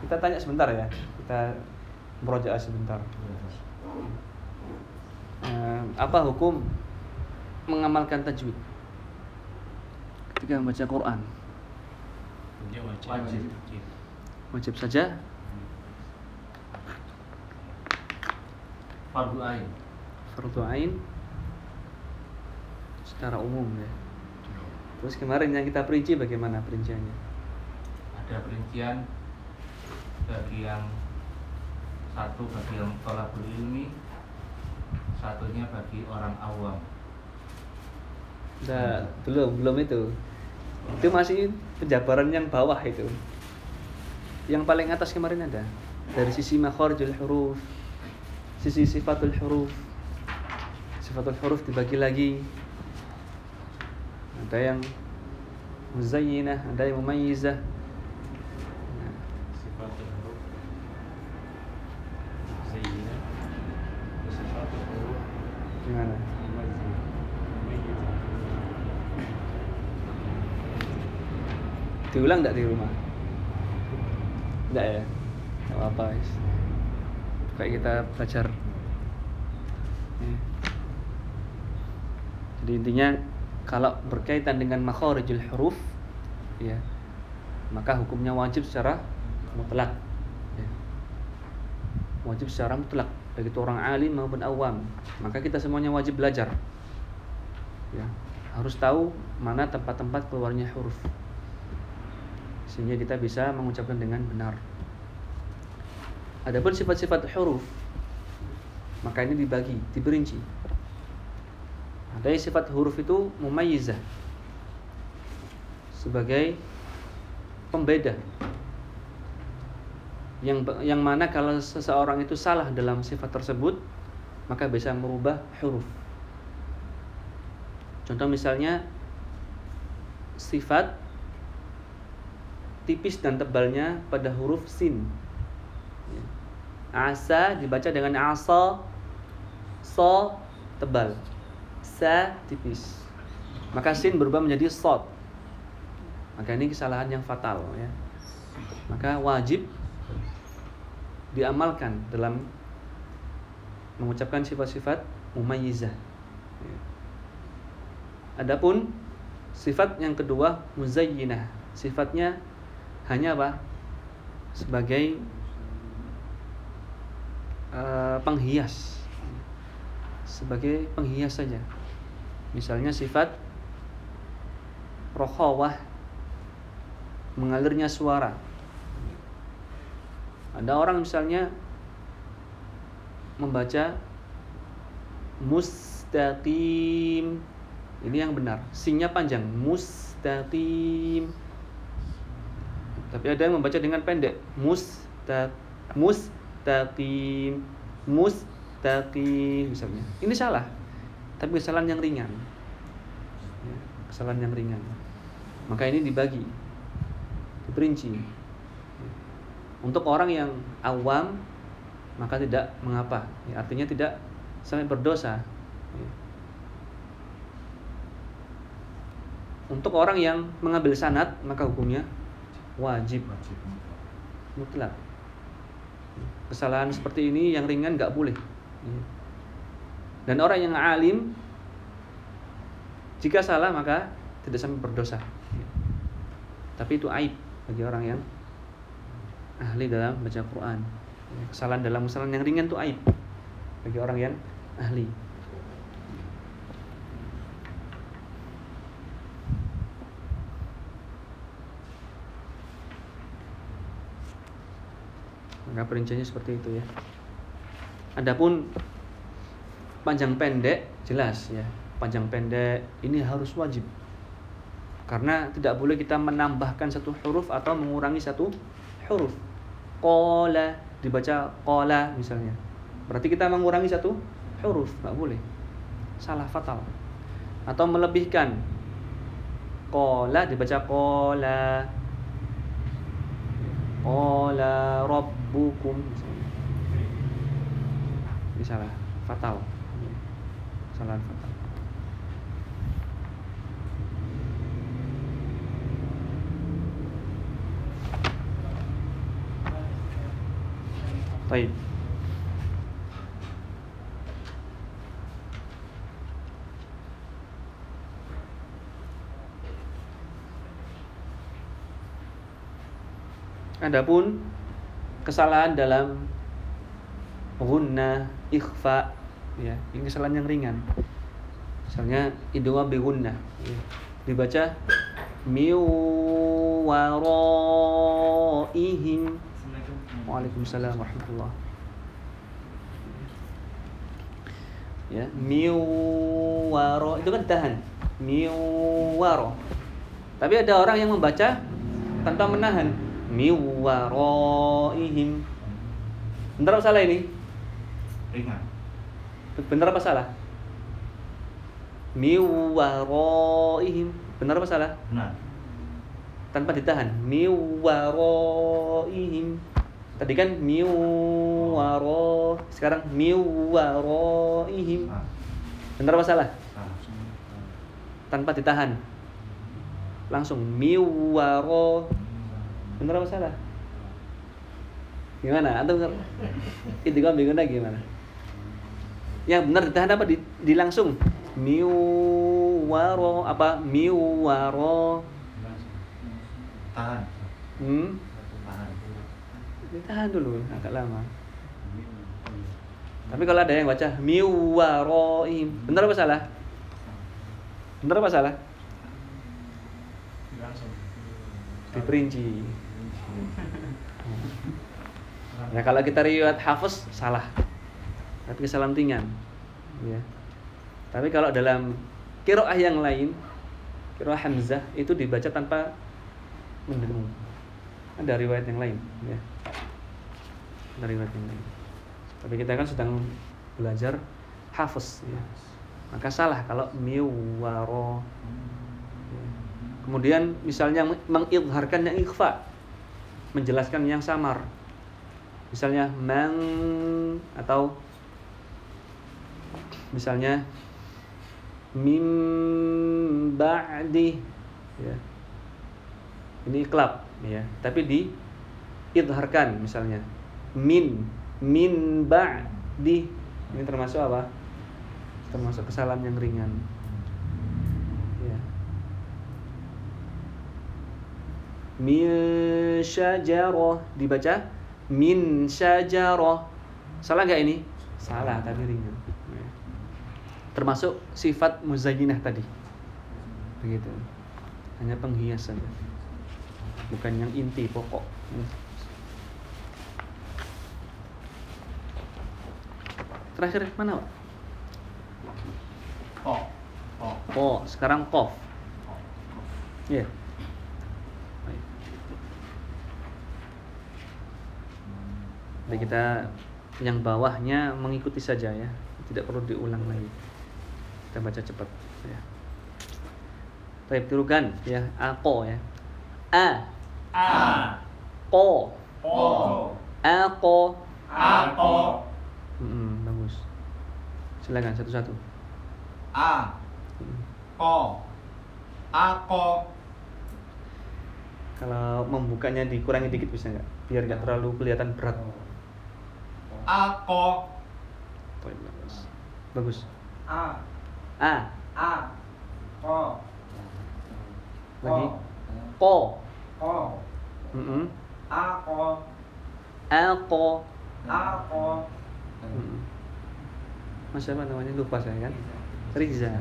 kita tanya sebentar ya. Kita merojaah sebentar. Eh, apa hukum mengamalkan tajwid? Ketika membaca Quran. Wajib. wajib. Saja. Fardu ain. fardu ain. Secara umum ya. Terus kemarin yang kita perinci bagaimana perinciannya? Ada perincian bagi yang satu bagi yang tolabul ilmi, satunya bagi orang awam. Nah, belum belum itu. Itu masih penjabaran yang bawah itu. Yang paling atas kemarin ada. Dari sisi makharijul huruf sisi sifatul huruf. Sifatul huruf dibagi lagi. Ada yang muzayyinah ada yang mumayyizah Nah, Sifatul huruf. Zayyinah. Sifatul huruf. gimana Mumayyizah. Mumayyizah. Diulang enggak di rumah? Enggak ya? Enggak apa-apa guys. kayak kita belajar. Ya. jadi intinya kalau berkaitan dengan makharijul huruf ya maka hukumnya wajib secara mutlak. Ya. wajib secara mutlak. Baik itu orang alim maupun awam. Maka kita semuanya wajib belajar. Ya. Harus tahu mana tempat-tempat keluarnya huruf sehingga kita bisa mengucapkan dengan benar. Adapun sifat-sifat huruf maka ini dibagi, diperinci. Ada sifat huruf itu mumayyizah sebagai pembeda. Yang yang mana kalau seseorang itu salah dalam sifat tersebut maka bisa merubah huruf. Contoh misalnya sifat tipis dan tebalnya pada huruf sin. Ya. Asa dibaca dengan asa, so tebal, sa tipis. Maka sin berubah menjadi sod. Maka ini kesalahan yang fatal ya. Maka wajib diamalkan dalam mengucapkan sifat-sifat mumayyizah. Ya. Adapun sifat yang kedua muzayyinah. Sifatnya hanya apa? Sebagai eh, penghias. Sebagai penghias saja. Misalnya sifat rokhawah mengalirnya suara. Ada orang misalnya membaca mustaqim. Ini yang benar. Sinnya panjang, mustaqim. Tapi ada yang membaca dengan pendek. Musta mustaqim. Mustaqim misalnya. Ini salah. Tapi kesalahan yang ringan. Ya, kesalahan yang ringan. Maka ini dibagi. Diperinci. Untuk orang yang awam maka tidak mengapa. Ya, artinya tidak sampai berdosa. Ya. Untuk orang yang mengambil sanat maka hukumnya wajib. Wajib. mutlak. Kesalahan seperti ini yang ringan nggak boleh. Dan orang yang alim jika salah maka tidak sampai berdosa. Tapi itu aib bagi orang yang ahli dalam baca Quran. Kesalahan dalam kesalahan yang ringan itu aib bagi orang yang ahli maka perinciannya seperti itu ya. Adapun panjang pendek jelas ya. Panjang pendek ini harus wajib. Karena tidak boleh kita menambahkan satu huruf atau mengurangi satu huruf. Kola dibaca kola misalnya. Berarti kita mengurangi satu huruf nggak boleh. Salah fatal. Atau melebihkan. Kola dibaca kola Qala rabbukum misalnya. Ini salah, fatal. Kesalahan fatal. Baik. Adapun kesalahan dalam gunna, ikhfa, ya, ini kesalahan yang ringan. Misalnya idwa bi gunnah, ya. dibaca miu waraihim. Waalaikumsalam warahmatullah. Ya, miu waro itu kan tahan. Miu waro. Tapi ada orang yang membaca tanpa menahan. Miu waroihim. Benar apa salah ini? ringan Benar apa salah? Miu waroihim. Benar apa salah? benar tanpa ditahan miu waroihim tadi kan miu waro sekarang miu waroihim nah, benar apa salah nah. tanpa ditahan langsung miu benar apa salah? Gimana? Antum itu kan bingung gimana. Yang benar ditahan apa? Di, di langsung. Miu waro apa? Miu waro tahan. Hmm? Tahan. Ditahan dulu agak lama. Tapi kalau ada yang baca miwaroim benar apa salah? Benar apa salah? Diperinci ya kalau kita riwayat hafaz salah. Tapi kesalahan ringan ya. Tapi kalau dalam kiroah yang lain kiroah hamzah itu dibaca tanpa mendengung ada riwayat yang lain ya. Ada riwayat yang lain. Tapi kita kan sedang belajar hafaz ya. Maka salah kalau miwaro Ya. kemudian misalnya meng- mengidharkan yang ikhfa menjelaskan yang samar. Misalnya man atau misalnya mim ba'di ya. Ini klap ya. Tapi di idharkan misalnya. Min min ba'di. Ini termasuk apa? Termasuk kesalahan yang ringan ya min syajarah. Dibaca? Min syajarah. Salah nggak ini? Salah tapi ringan. Ya. termasuk sifat muzayyinah tadi. Begitu. Hanya penghias saja bukan yang inti pokok. Terakhir mana pak? Oh oh oh sekarang kof Iya. Baik. Jadi kita yang bawahnya mengikuti saja ya, tidak perlu diulang lagi. Kita baca cepat ya. Baik, tirukan ya, ako ya. A, a ko, o ako. ako Mm, bagus. Silakan satu-satu. a ko ako Kalau membukanya dikurangi dikit bisa nggak? Biar nggak terlalu kelihatan berat. Ako Baik, bagus. Bagus. a A, a ko lagi. Ko. ko Mm-mm. ako Ako. ako Mm-mm. Mas siapa namanya lupa saya kan? Riza.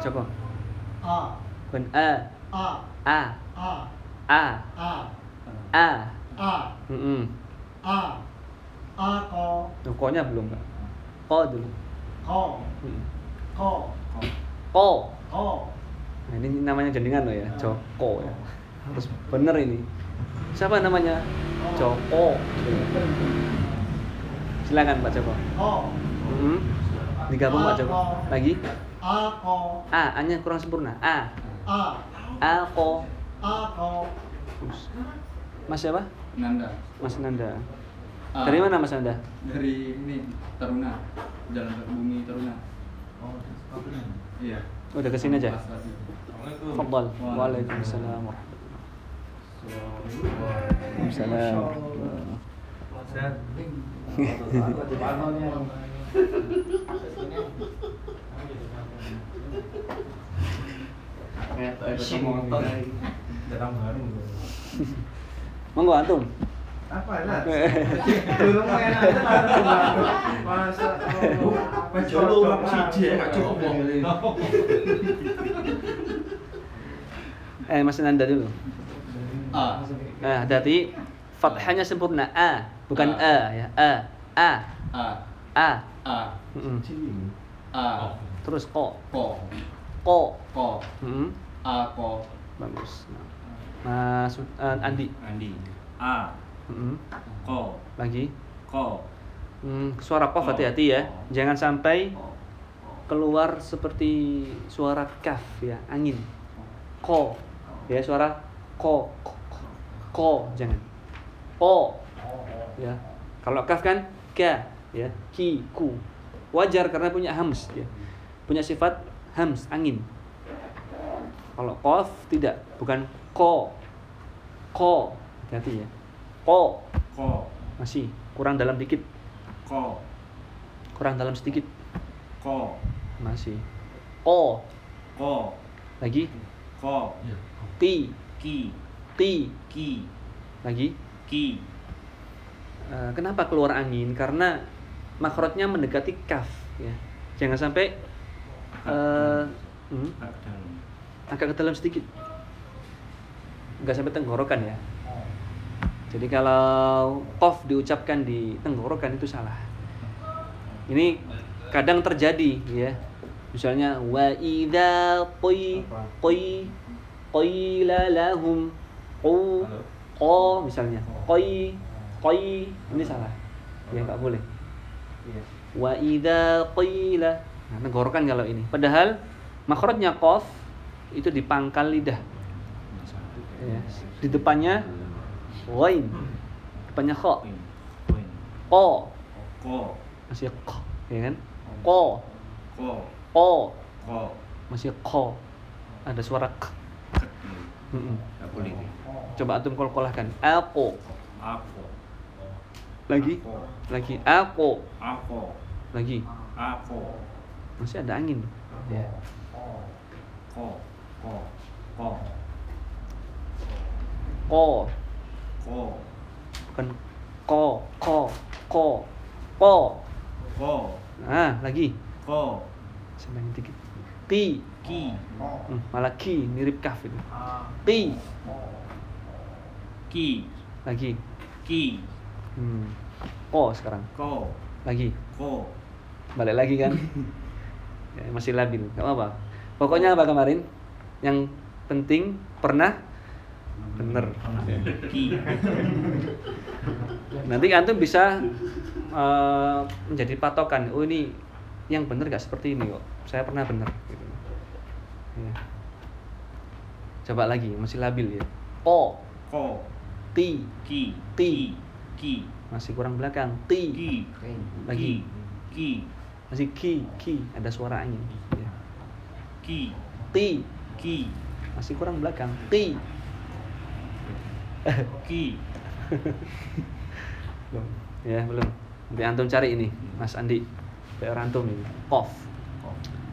Joko. a Bukan A. a A. a A. a A. a Mm-mm. a ako Tuh, ko-nya belum Kak. Ko dulu. ko ko Ko. ko Nah, ini namanya jenengan loh ya, Joko ya. Harus bener ini. Siapa namanya? Joko. Silakan Pak Joko. ko Mm-mm. Digabung Pak Joko. Lagi. ako A, A-nya kurang sempurna. A. a Ako. ako Bagus. Mas siapa? Nanda Mas Nanda. Ah. Dari mana Mas Nanda? dari ini Taruna Jalan Bumi Taruna iya Udah ke sini aja. Fadal. Waalaikumsalam warahmatullahi wabarakatuh. Waalaikumsalam. Jarang baru. Monggo antum. Apa lah? Belum main aja Masa Jodoh orang siji ya, nggak cukup wong. Eh, Mas Nanda dulu. A. Nah, hati fathahnya sempurna a, bukan A. a ya. A, a, A. a. A. A. Terus ko, Ko. ko. Ko. A. Ko. Bagus. Nah, Mas eh, Andi. Andi. A. Mm-mm. Ko. Lagi. Ko. Hmm, suara kof Ko. hati-hati ya. Jangan sampai keluar seperti suara kaf ya, angin. Ko. Ya, suara ko. Ko, ko. ko jangan. O. Ya. Kalau kaf kan ka ya, ki, ku. Wajar karena punya hams ya. Punya sifat hams, angin. Kalau kof tidak, bukan ko. Ko. Hati-hati ya. Ko. Ko. Masih kurang dalam dikit. Ko. Kurang dalam sedikit. Ko. Masih. O. Ko. Lagi. Ko. Ti. Ki. Ti. Ki. Lagi. Ki. Eh, kenapa keluar angin? Karena makrotnya mendekati kaf. Ya. Jangan sampai eh, hmm, Agak dalam. agak ke dalam sedikit. Nggak sampai tenggorokan ya. Jadi kalau kof diucapkan di tenggorokan itu salah. Ini kadang terjadi ya. Misalnya wa idza qi qi qila lahum qu qa misalnya qi qi ini salah. Ya nggak boleh. Wa idza qila nah, tenggorokan kalau ini. Padahal makrotnya qaf itu di pangkal lidah. Ya. Di depannya ghain. Depannya. Koin. Qa. Ko. Masih qa, ya kan? Qa. Ko. Qa. Ko. Masih qa. Ada suara k. Coba antum kol-kolahkan. Aku. Aku. Lagi. Aku. Lagi. Aku. Aku. Lagi. Aku. Masih ada angin. Ya. Ko. Ko. Ko. Ko. Ko. Bukan ko. Ko. Ko. Ko. Ko. Nah, lagi. Ko. Sembangin dikit. Ti. Ki. Hmm, malah ki mirip kaf itu. Ti. Ki. Lagi. Ki. Hmm. Ko sekarang. Ko. Lagi. Ko. balik lagi kan ya, masih labil nggak apa pokoknya apa kemarin yang penting pernah bener Ki. nanti antum bisa eh, menjadi patokan oh ini yang bener gak seperti ini kok saya pernah bener gitu. Ya. coba lagi masih labil ya o Ko. ti Ki. Ti. Ki. masih kurang belakang ti Ki. Lagi. Ki. masih ki ki ada suara angin ya. Ki. ti Ki. masih kurang belakang ti Ki. belum. Ya belum. Nanti antum cari ini mas Andi. PR antum ini. Off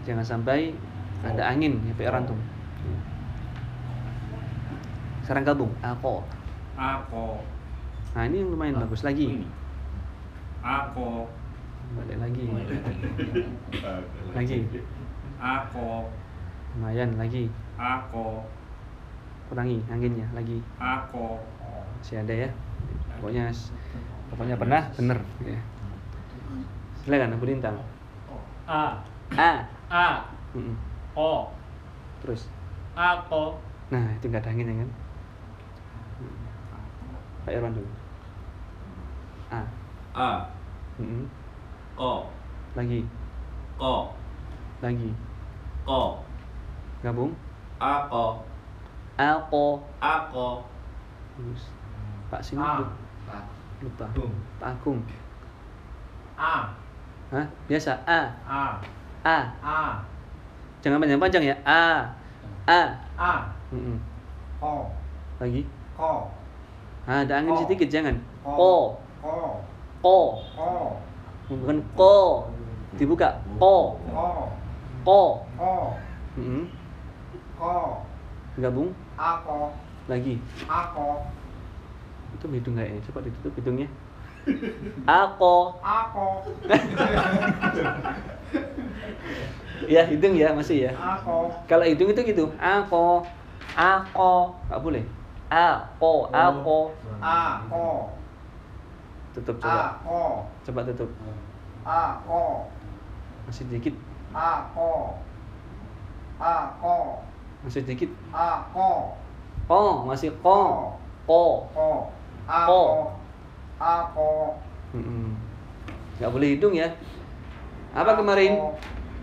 jangan sampai ada angin ya PR antum. Sekarang gabung. Ako. Ako. nah ini yang lumayan bagus lagi. Ini. Ako. balik lagi. Lagi. Ako. lumayan lagi. Ako. Kurangi anginnya lagi. Ako. masih ada ya? Pokoknya pokoknya pernah bener ya. Silakan Abu Lintang A. A. A. O. Terus? Ako nah itu nggak ada angin ya kan? Pak Irwan dulu. A. A. Ko. lagi. Ko. lagi. Ko. gabung? Ako. Ako Ako. terus. Pak sini A. lupa, lupa. Agung. Pak Agung. A. Hah? biasa. A. A. A. A. Jangan panjang-panjang ya. A. A. A. Mm-mm. Ko lagi? Ko. Ah, ada angin Ko. sedikit jangan. Ko. Ko. Ko. Ko. bukan ko. Dibuka. Ko. Ko. ko. Ko. Mm-mm. Ko. Gabung Ako. lagi Ako. itu hidung nggak ya coba ditutup hidungnya ako Ako. ya hidung ya masih ya Ako. kalau hidung itu gitu ako ako nggak boleh ako ako Ako. tutup coba Ako. coba tutup Ako. masih sedikit Ako. Ako. Masih sedikit Ako. ko masih ko ko Ko. Ako. Ako. Mm-mm. nggak boleh hidung ya apa kemarin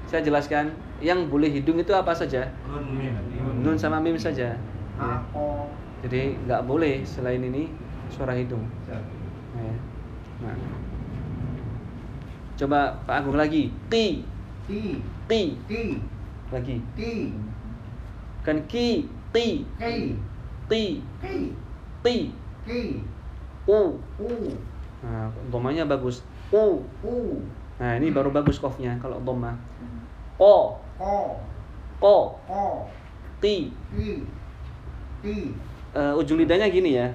saya jelaskan yang boleh hidung itu apa saja nun sama mim saja ya. Jadi nggak boleh selain ini suara hidung Ya. nah. coba Pak Agung lagi ti Ti. ti Ti. lagi Ti. Kan ki ti Ki. ti Ki. ti Ki. u U. nah domanya bagus u U. nah ini baru bagus kofnya kalau doma ko Ko. ko Ko. ti Ti. Ti. Eh, ujung lidahnya gini ya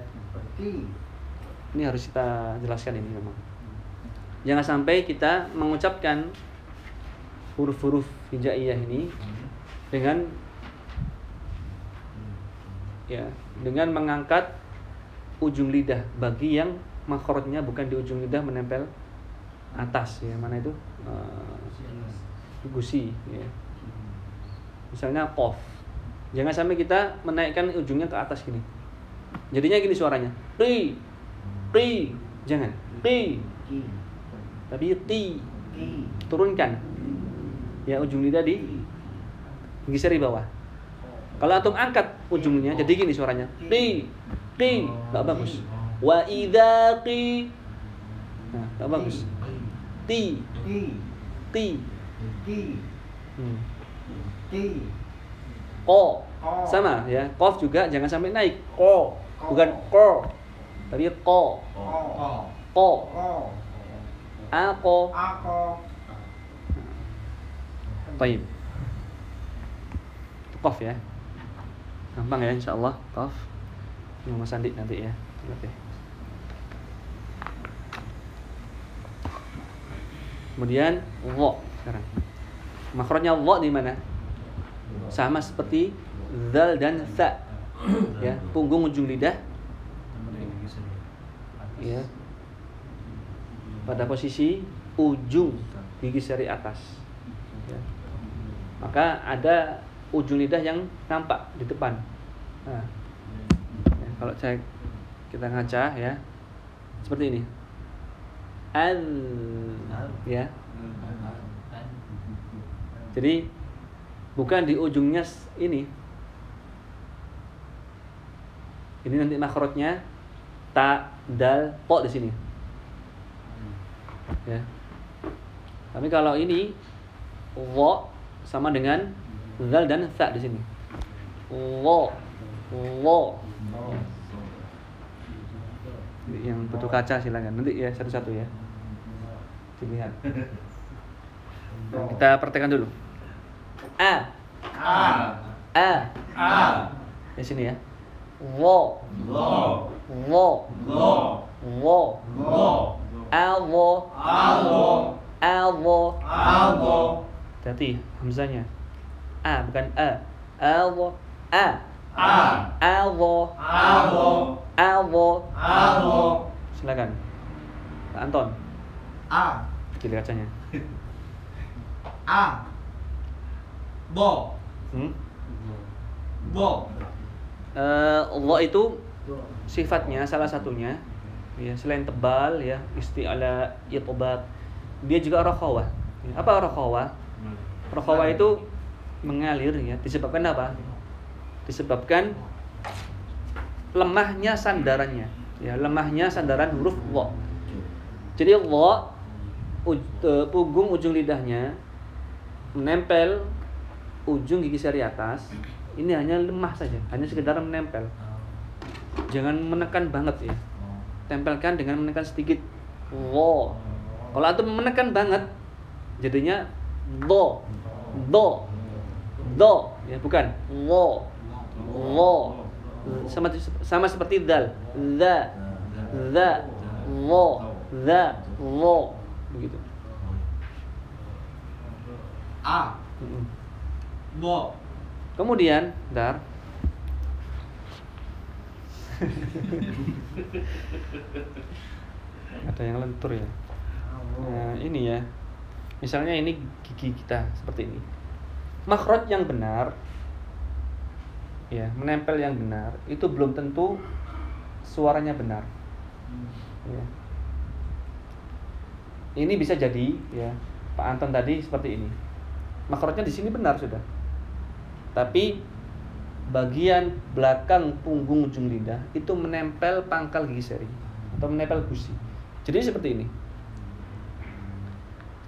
Ti. ini harus kita jelaskan ini memang jangan sampai kita mengucapkan huruf-huruf hijaiyah ini dengan ya dengan mengangkat ujung lidah. Bagi yang makrotnya bukan di ujung lidah menempel atas ya. Mana itu? Eh, gusi ya. Misalnya kof jangan sampai kita menaikkan ujungnya ke atas gini. Jadinya gini suaranya. Ri ri. Jangan. Ri. Tapi ti. Turunkan. Ya ujung lidah di geser di bawah kalau antum angkat ujungnya jadi gini suaranya. Ti ti nggak bagus. Wa idza qi. Nah bagus. Ti. Ki. ti. Ki. hmm. Ko. Sama ya. Kof juga jangan sampai naik. Ko. Bukan ko. Tapi ko. Ko. ko. Ko. ako Ako. Baik. Kof ya. Gampang ya insyaallah kof. Ini Mas Andi nanti ya. Oke. Kemudian wo sekarang. Makrotnya wo di mana? Sama seperti zal dan sa. ya, punggung ujung lidah ya. Pada posisi ujung gigi seri atas. Ya. Maka ada ujung lidah yang nampak di depan. Nah, ya, kalau saya kita ngaca ya seperti ini. Al ya. Jadi bukan di ujungnya ini. Ini nanti makrotnya ta dal po di sini. Ya. Tapi kalau ini wo sama dengan zal dan sa di sini. Wo, wo. Yang butuh kaca silakan nanti ya satu-satu ya. Dilihat. Nah, kita praktekkan dulu. A, A. a. A. Di sini ya. Wo, Lo. wo, Lo. wo. Lo. Alwo, Alo. alwo. Alwo. Hati hamzanya. A bukan a. Alwo, a. A. Alwo, Alwo. alwo. Alwo. Silakan. Pak Anton, A. kiri kacanya. A. Bo. Hmm? Bo. Eh, Allah itu sifatnya salah satunya ya selain tebal ya isti'ala itbat dia juga rakhawah Ya, apa rakhawah rakhawah itu mengalir ya. Disebabkan apa? Disebabkan lemahnya sandarannya. Ya lemahnya sandaran huruf wa jadi wa eh, punggung ujung lidahnya menempel ujung gigi seri atas. Ini hanya lemah saja hanya sekedar menempel. Jangan menekan banget ya. Tempelkan dengan menekan sedikit. Wo. Kalau antum menekan banget, jadinya do, do, do, ya bukan wo, wo. Sama sama seperti dal, the, the, wo, the, wo, begitu. A. Bo. Kemudian, dar. Ada yang lentur ya. Nah, ini ya. Misalnya ini gigi kita seperti ini. Makhraj yang benar ya, menempel yang benar itu belum tentu suaranya benar. Ya. Ini bisa jadi ya, Pak Anton tadi seperti ini. Makhrajnya di sini benar sudah. Tapi bagian belakang punggung ujung lidah itu menempel pangkal gigi seri atau menempel gusi. Jadi seperti ini.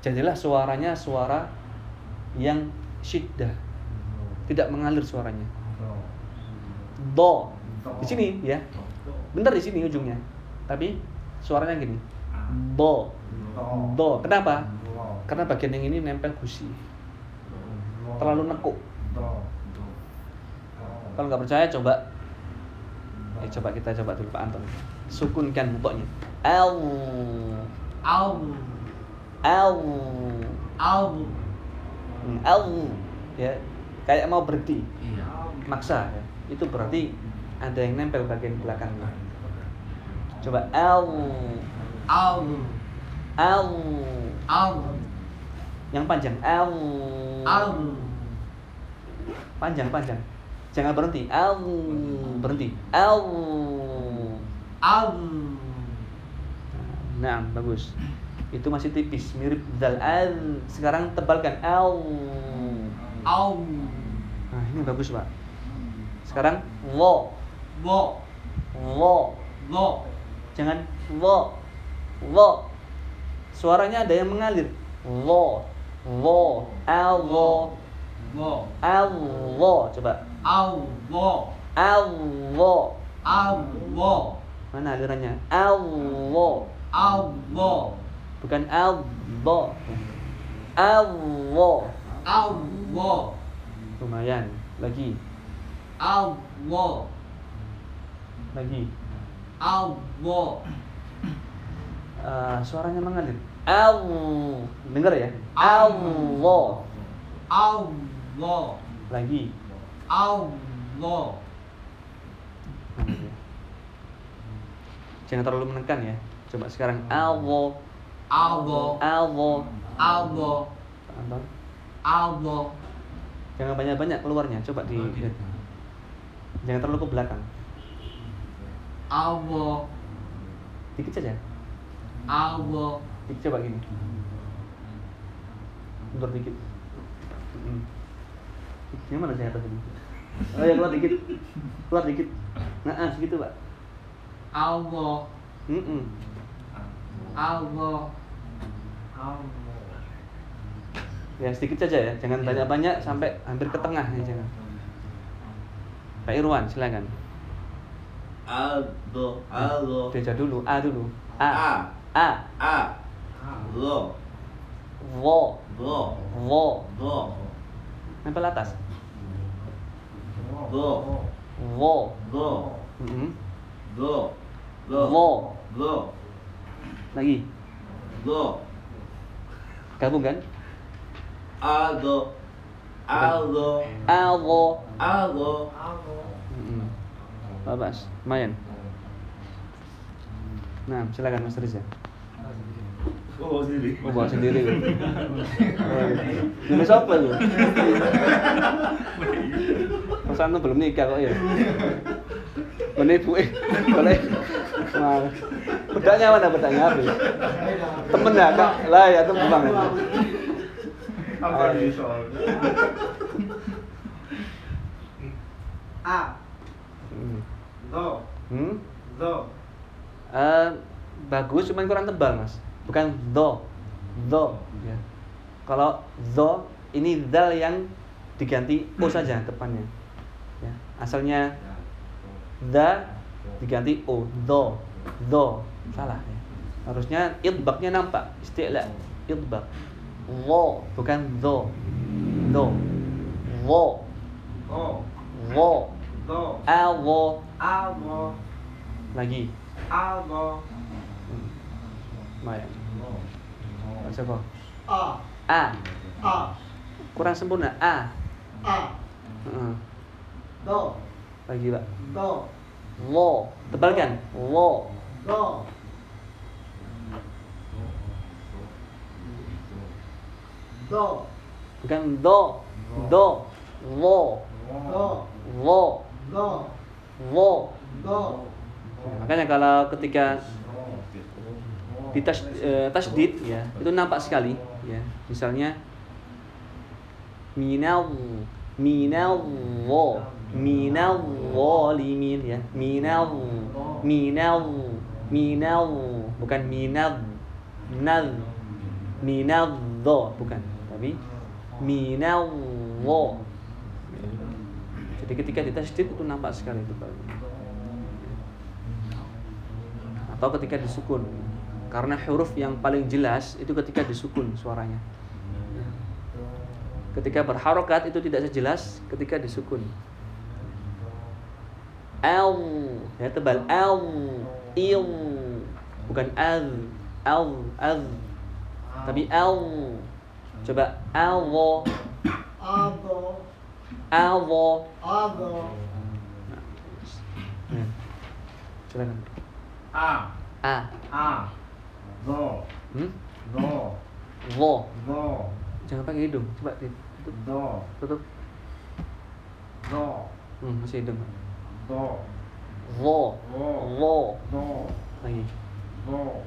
Jadilah suaranya suara yang syiddah, tidak mengalir suaranya. Do. Di sini ya, bentar di sini ujungnya. Tapi suaranya gini, do, do. Kenapa? Karena bagian yang ini nempel gusi, terlalu nekuk. Kalau nggak percaya coba, eh, coba kita coba dulu Pak Anton. Sukunkan mutoknya. L, Au. L, Au. Hmm, L, ya kayak mau berhenti, Iya. maksa. Ya. Itu berarti ada yang nempel bagian belakangnya. Coba L, Au. L, Au. yang panjang L, Au. panjang panjang. Jangan berhenti. L, berhenti. L. Au. Nah, bagus. Itu masih tipis, mirip dal al. Sekarang tebalkan L. Au. Nah, ini bagus, Pak. Sekarang wo, Bo. wo. Bo. Jangan wo. Wo. Suaranya ada yang mengalir. Wo. Wo. L wo. Bo. L wo. Coba. Au. Bo. L wo. Au. Bo. Mana alirannya? L wo. Au. Bo. Bukan wo. Au. Bo. Lumayan. Lagi. Au. Bo. Lagi. Au. Bo. Eh, suaranya mengalir. L. Dengar ya? Au. Bo. Lagi. Ya. Jangan terlalu menekan ya. Coba sekarang L wo. Au. Bo. L wo. Au. Bo. Abang. Au. Bo. Jangan banyak-banyak keluarnya. Coba di Jangan terlalu ke belakang. Au. Bo. Dikit saja. Au. Bo. Dikit coba gini. Mundur dikit. Mm. Gimana saya tadi? Oh ya keluar dikit. Keluar dikit. Nah, ah, segitu, Pak. Au. Bo. Mm-mm. Au. Ya sedikit saja ya, jangan banyak-banyak sampai hampir ke tengah ya jangan. Pak Irwan, silakan. Aldo, Aldo, Baca dulu, A dulu. A. A, A. A, Lo, Wo. Do, Wo. Do, Nempel atas. Do, Wo. Do, Mm-mm. Do, Do, Wo. Do, Lagi. Do, Gabung kan? Aldo, Aldo, Alwo. Aldo, Mm-mm. Babas, lumayan. Nah, silakan Mas Riza. Oh sendiri. Oh, bawa sendiri. Ini siapa lu? Tuh belum nikah kok ya. Mana ibu eh, boleh. Nah, bedaknya mana bedaknya habis. Temen ya kak, lah ya temen. Apa soal? A. Hmm. Do. Hmm? Do. Eh, bagus, cuman kurang tebal mas. Bukan do, do. Ya. Kalau do ini dal yang diganti o saja depannya. Ya. Asalnya da diganti o, do, do. Salah ya. Harusnya idbaknya nampak, isti'la. Idbak. Lo, bukan do. Do. Lo. Go. Alo. Algo. Lagi. Algo. Maya. Baca kok. A. A. A. Kurang sempurna. A. A. Heeh. Do. Lagi, Pak. Do. Lo. Tebalkan. Lo. Do. Do. Bukan do. Do. Lo. Do. Lo. Do. Lo. Do. Makanya kalau ketika di tas, eh, tasdid ya itu nampak sekali ya misalnya minal minal wo minal zalimin ya. Minal minal minal bukan minal minal minal do bukan. Tapi minal wo jadi ketika di tasdid itu nampak sekali itu Pak. atau ketika disukun. Karena huruf yang paling jelas itu ketika disukun suaranya. Ketika berharokat itu tidak sejelas ketika disukun L ya tebal L il bukan al al al tapi L coba alwo Ado. alwo Ado. Ya. silakan A. a A. Do. hmm? Do. wo Do. jangan pakai hidung coba tutup Do. tutup Do. hmm, masih hidung Wo. wo Do. lagi Do.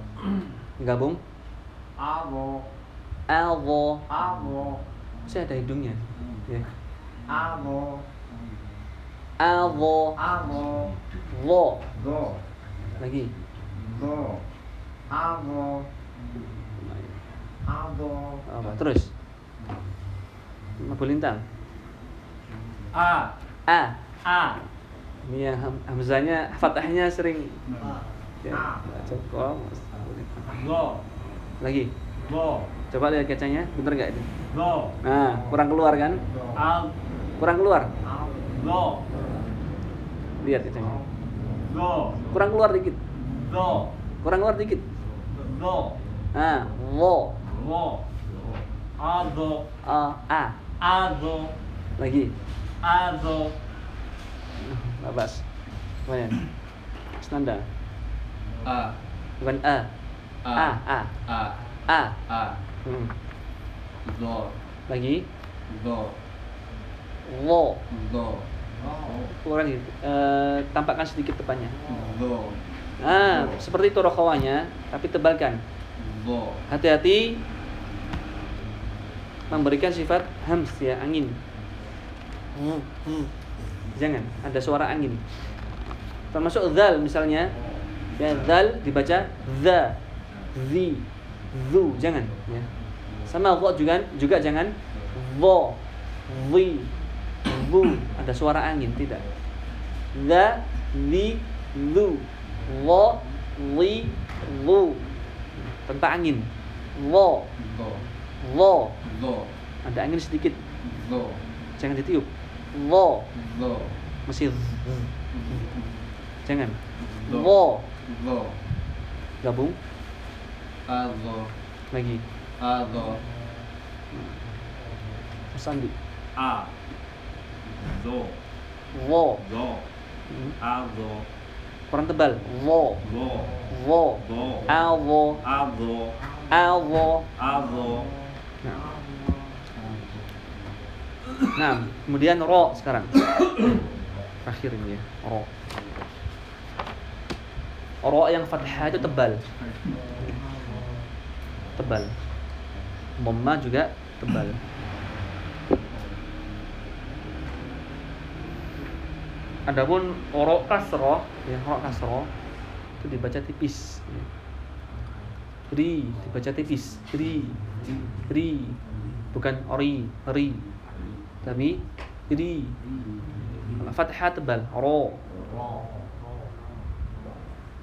gabung Algo. alwo Algo. masih ada hidungnya ya Algo. alwo Algo. wo Do. lagi Do. Algo. Algo. apa terus Abu Lintang A. a A. ini yang ham- hamzanya fathahnya sering. A. ya. Go. lagi? Coba lihat kacanya bener nggak ini Go. nah kurang keluar kan? Kurang keluar? Lihat kacanya. Kurang keluar dikit. Kurang keluar dikit. Go. ah wo. A a Algo. lagi. Algo. Babas lumayan standar A. bukan a A. a a A. a A. hmm. Do. lagi Do. wo Do. kurang eh, tampakkan sedikit depannya Do. ah seperti itu rokhawanya tapi tebalkan Do. hati-hati memberikan sifat hams ya angin Hmm, hmm. Jangan ada suara angin. Termasuk zal misalnya ya zal dibaca za zi zu jangan ya. Sama wo juga juga jangan wo zi zu ada suara angin tidak. Za zi zu wo zi zu tanpa angin. Wo Do. ada angin sedikit. Jangan ditiup wo masih jangan wo gabung A. Do. lagi A. Do. sandi A. Do. wo Do. Kurang tebal wo Go. wo Do. Algo. nah. Nah kemudian ro sekarang terakhir ini ya ro ro yang fathah itu tebal tebal Dhamma juga tebal Adapun ro kasro, ya ro kasro itu dibaca tipis. Ri dibaca tipis. Ri, ri, bukan ori, ri. Tapi ri. Kalau Fathah tebal, ro.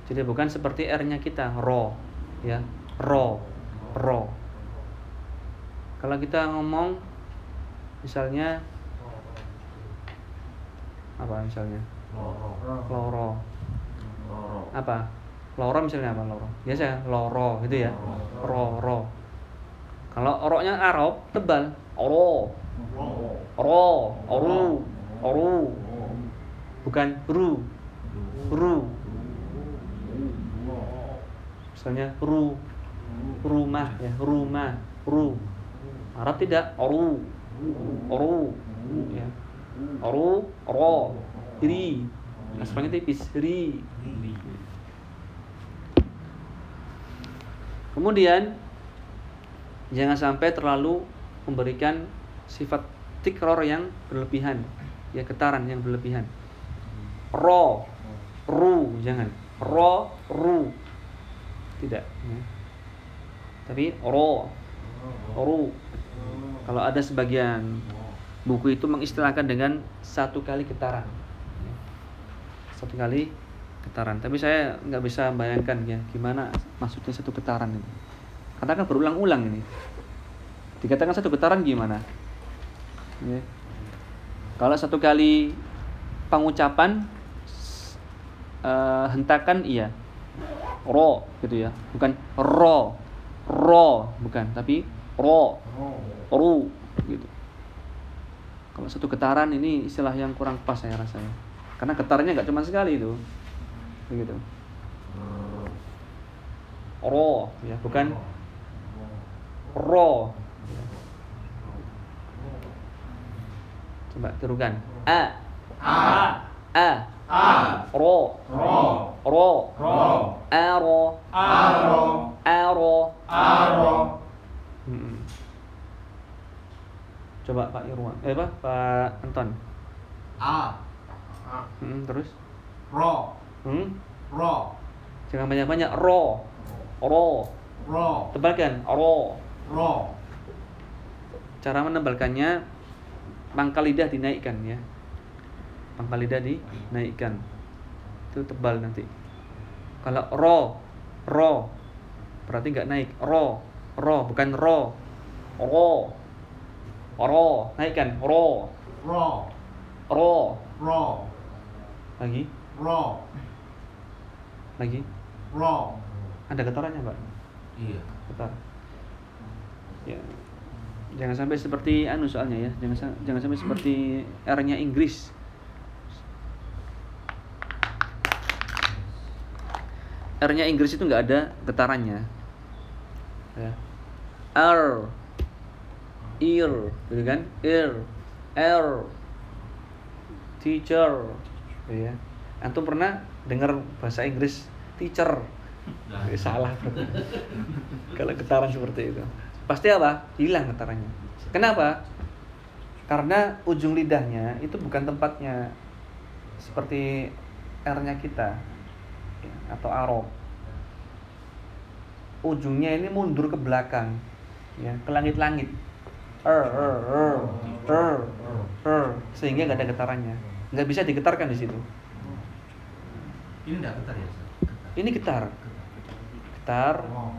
Jadi bukan seperti R-nya kita, ro. ya. Ro ro kalau kita ngomong misalnya apa misalnya? Loro apa? Loro misalnya apa loro biasa loro gitu ya? Ro ro kalau oroknya Arab tebal oro oro oru oru bukan ru ru. Misalnya ru rumah ya rumah ru. Arab tidak oru oru ya. Oru oro ri. Aspalnya tipis ri. Kemudian jangan sampai terlalu memberikan sifat tikror yang berlebihan. Ya getaran yang berlebihan. Ro ru jangan. Ro ru. Tidak ya. tapi ro ru. Kalau ada sebagian buku itu mengistilahkan dengan satu kali getaran. Ya. satu kali getaran. Tapi saya nggak bisa bayangkan ya gimana maksudnya satu getaran itu karena kan berulang-ulang ini. Dikatakan satu getaran gimana Ya. kalau satu kali pengucapan eh, hentakan iya. Ro gitu ya. Bukan ro ro bukan. Tapi ro ru gitu. Kalau satu getaran ini istilah yang kurang pas saya rasanya karena getarnya nggak cuma sekali itu. Begitu. Ro ya. Bukan ro coba tirukan a A. a A. ro Ro. ro Ro. a ro Aro. a ro Aro. Mm-mm. coba Pak Irwan eh apa Pak Anton A. Mm, terus Ro. hmm? Ro. jangan banyak-banyak ro ro Ro. tebalkan ro Ro. cara menebalkannya pangkal lidah dinaikkan ya. Pangkal lidah dinaikkan. Itu tebal nanti. Kalau ro ro. Berarti nggak naik. Ro ro bukan ro. Ro. Ro naikkan. Ro. Ro. ro. Ro. lagi? Ro. lagi? Ro. ada getarannya pak? Iya. getar. Ya jangan sampai seperti anu soalnya ya jangan jangan sampai seperti R-nya Inggris. R-nya Inggris itu nggak ada getarannya. Ya. R. Ear gitu kan? Ear R. Teacher. Ya antum pernah dengar bahasa Inggris teacher? Eh, salah. Kalau getaran seperti itu pasti apa? Hilang getarannya. Kenapa? Karena ujung lidahnya itu bukan tempatnya seperti R-nya kita ya, atau arok ujungnya ini mundur ke belakang ya ke langit-langit. Er er er er er. Sehingga nggak ada getarannya. Nggak bisa digetarkan di situ. Ini enggak ketar ya? Ini getar. Getar Oh.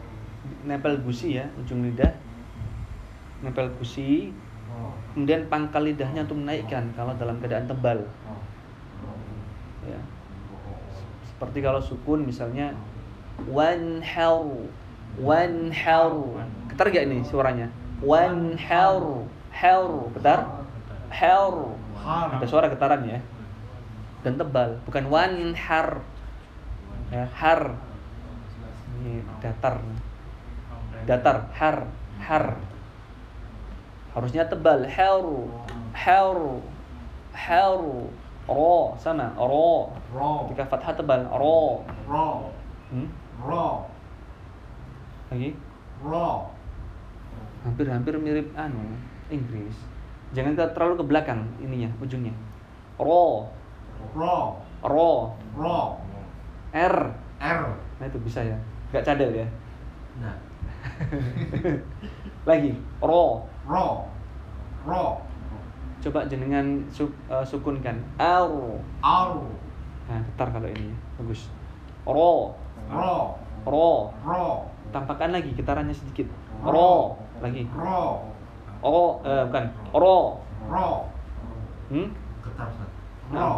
nempel gusi ya ujung lidah nempel gusi Oh. kemudian pangkal lidahnya untuk menaikkan kalau dalam keadaan tebal. Oh. ya. Seperti kalau sukun misalnya one hell one hell getar gak ini suaranya? One hell hell getar hell ada suara getaran ya? Dan tebal bukan one har ya har. Ini datar. Datar har har harusnya tebal heru heru heru ro sama ro Ro. ketika fathah tebal ro Ro. hmm? Ro. lagi Ro. hampir-hampir mirip anu Inggris jangan terlalu ke belakang ininya ujungnya ro Ro. ro Ro. r R. nah itu bisa ya nggak cadel ya Nah. lagi ro Ro. Ro. coba jenengan su, eh, sukunkan r Ar. nah getar kalau ini ya. bagus ro Ro. ro Ro. tampakkan lagi getarannya sedikit ro lagi Ro. o eh, bukan ro Ro. hmm Getar. Nah. Ro.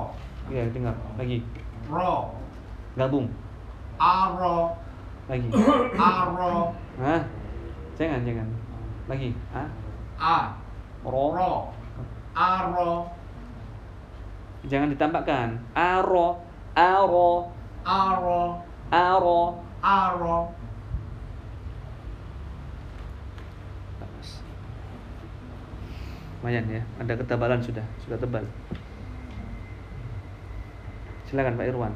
ya dengar lagi Ro. gabung Aro. lagi Aro. nah jangan jangan lagi ah A. ro. Ro. Aro. jangan ditampakkan aro aro Aro. aro Aro. Lumayan ya. Ada ketebalan sudah. Sudah tebal. Silakan Pak Irwan.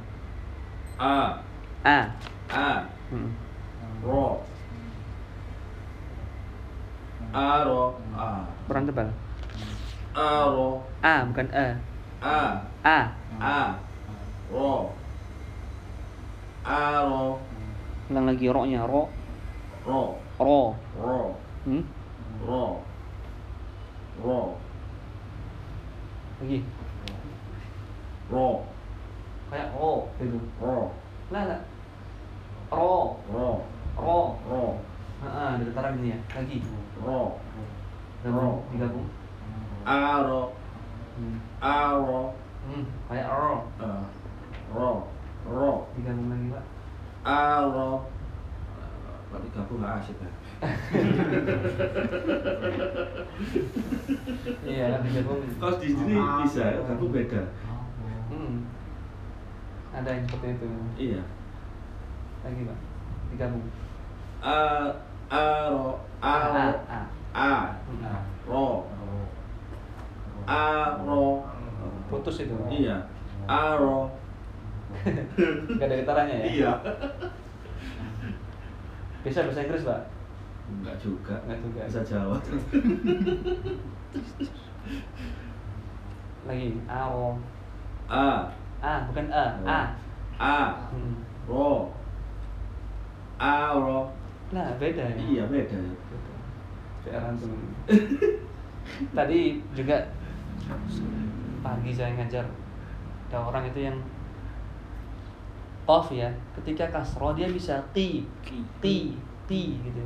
A. A. A. Hmm. Ro Aro A kurang tebal. Aro. A bukan a A. A. A. Ro. Aro. Ulang lagi ro nya ro. Ro. Ro. Ro. Hmm? Ro. Ro. Lagi. Ro. Kayak ro. Gitu Ro. Lah lah. Ro. Ro. Ro. Ro ah ada getaran ini ya? Lagi? Ro. Gabung? Digabung? Aro hmm. Aro hmm. kayak ro. Eh, Ro. Ro. Digabung lagi pak? Aro Kalau digabung nggak asik ya? Iya digabung Kalau di sini bisa, gabung beda. Hmm. ada yang seperti itu. Iya. Lagi pak? Digabung A Aro a Aro a. A. Ro. Aro. Putus itu. Iya. Aro. Nggak ada getarannya ya? Iya. Bisa bahasa Inggris pak? Enggak juga. Nggak juga. Bisa Jawa. Lagi. A o A. A bukan a. A. A. Hmm. Ro. Aro lah beda ya? Iya beda. Beda. PR antum tadi juga pagi saya ngajar ada orang itu yang Qaf ya ketika kasro dia bisa ti ti ti gitu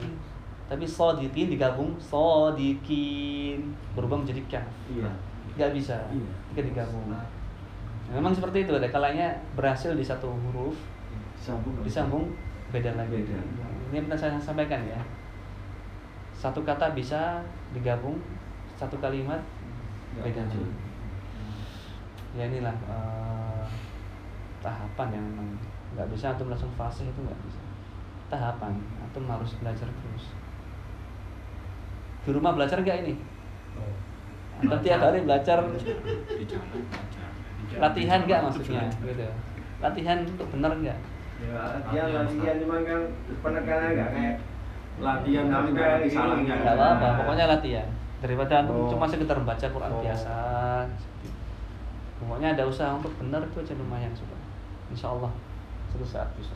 tapi sodikin digabung sodikin. Berubah menjadi kaf. Iya. Nggak bisa. Iya. ketika digabung. Nah, memang seperti itu. Ada kalanya berhasil di satu huruf Sambung nggak? disambung beda lagi. Beda. Ini yang pernah saya sampaikan ya. Satu kata bisa digabung satu kalimat beda. muncul. ya inilah eh, tahapan yang memang nggak bisa antum langsung fasih itu nggak bisa. Tahapan antum harus belajar terus. Di rumah belajar nggak ini? Antum tiap hari belajar. Di jalan belajar. latihan nggak maksudnya? Gitu. Latihan untuk benar nggak Ya, latihan latihan cuman kan penekanan nggak kayak Latihan tapi Sampai nggak gini. salahnya nggak apa-apa pokoknya latihan daripada antum Oh. cuma sekedar baca Quran Oh. biasa pokoknya ada usaha untuk benar itu aja lumayan sudah insya Allah suatu saat bisa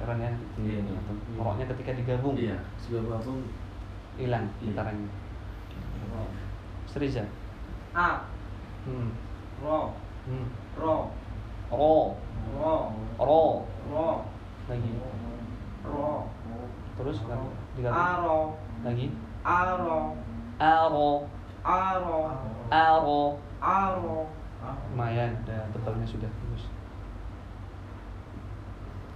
Heran ya Iya, iya. Roknya ketika digabung Iya apa hilang Iya. getarannya Seriza A hmm. ro hmm. ro ro ro ro ro lagi. Ro terus lagi digabung aro. Lagi. Aro. Aro. Aro. Aro. Aro. Lumayan udah tebalnya sudah bagus.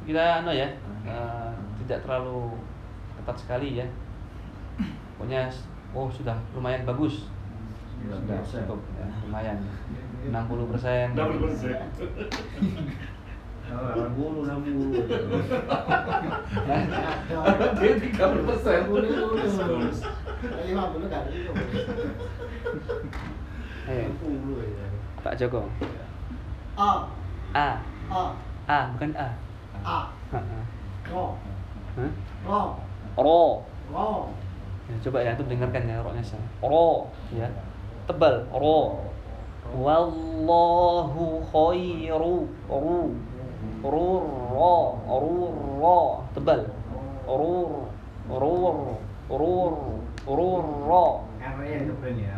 Kita ano ya eh, tidak terlalu ketat sekali ya. Pokoknya oh sudah lumayan bagus. Sudah cukup ya, lumayan 60 persen. Delapan puluh enam puluh Dia 30 persen. lima puluh kan itu eh, puluh. Ya Pak Joko A A. A. A bukan A. A. Ro. Hah? ro. Ro. Ro. Ya, coba ya tuh dengarkan ya roknya saya ro. Ya. Tebal. Ro wallahu khairu ru ru ro ru ro tebal. Ru ru ru ru ro R nya depan ya?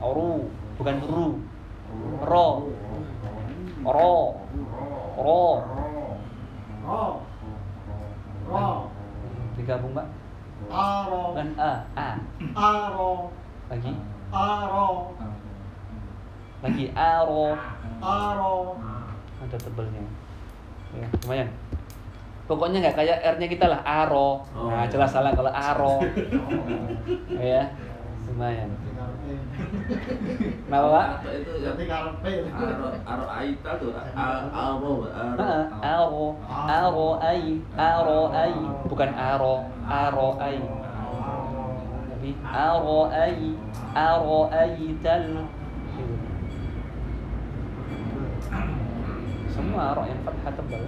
Ru. Bukan ru. Ro. Ro. Ro. Ro. Digabung Pak. Aro. kan a. A. Aro. lagi. Aro. Lagi aro. Aro. ada tebelnya. Ya lumayan. Pokoknya nggak kayak r nya kita lah aro. Nah jelas salah kalau aro. Ya lumayan. Kenapa pak? Itu Jadi karepe. aro aro aita tuh aro aro. Aro. Ai aro ai. Bukan aro aro ai. Tapi aro. Ai aro ai tal Gitu. Semua aro yang fathah tebal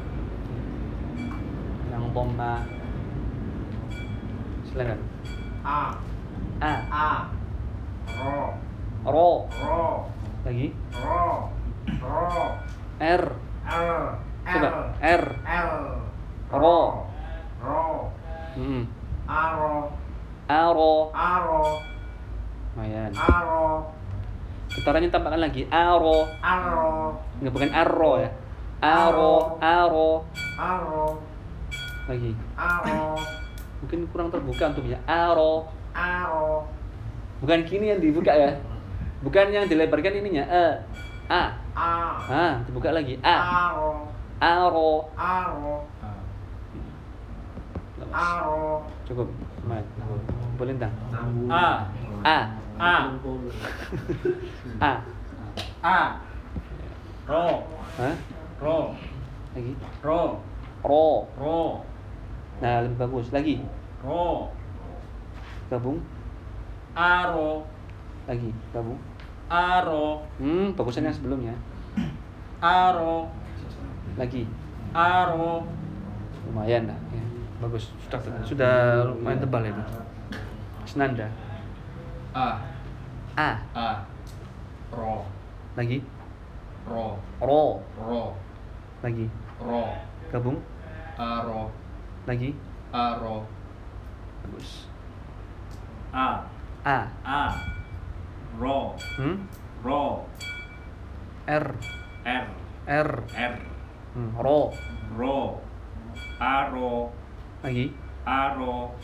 yang dhamma silakan A. a A. Ro. ro Ro. lagi Ro. Ro. r L. coba r L. Ro. Ro. hmm. Aro. aro Aro. lumayan Aro. Putarannya tambahkan lagi aro Aro. nggak bukan arro ya aro aro Aro. lagi Aro. mungkin kurang terbuka untuk ya aro Aro. bukan kini yang dibuka ya bukan yang dilebarkan ininya e a A. ah dibuka lagi a Aro. aro Aro. Aro. cukup lumayan boleh entah A. a A. a A. Ro. Hah? Ro. lagi? Ro. ro. Ro. nah lebih bagus. Lagi? Ro. gabung? Aro. lagi? Gabung? Aro. hmm bagusan yang sebelumnya. Aro. lagi? Aro. lumayan lah ya. bagus. Sudah sudah lumayan tebal itu. Senanda. A. A. A. Ro. Lagi? Ro. Ro. Ro lagi Ro gabung Aro lagi Aro bagus A. a A. Ro. hmm? Ro. r R. r R. hmm. ro Ro. Aro. lagi Aro.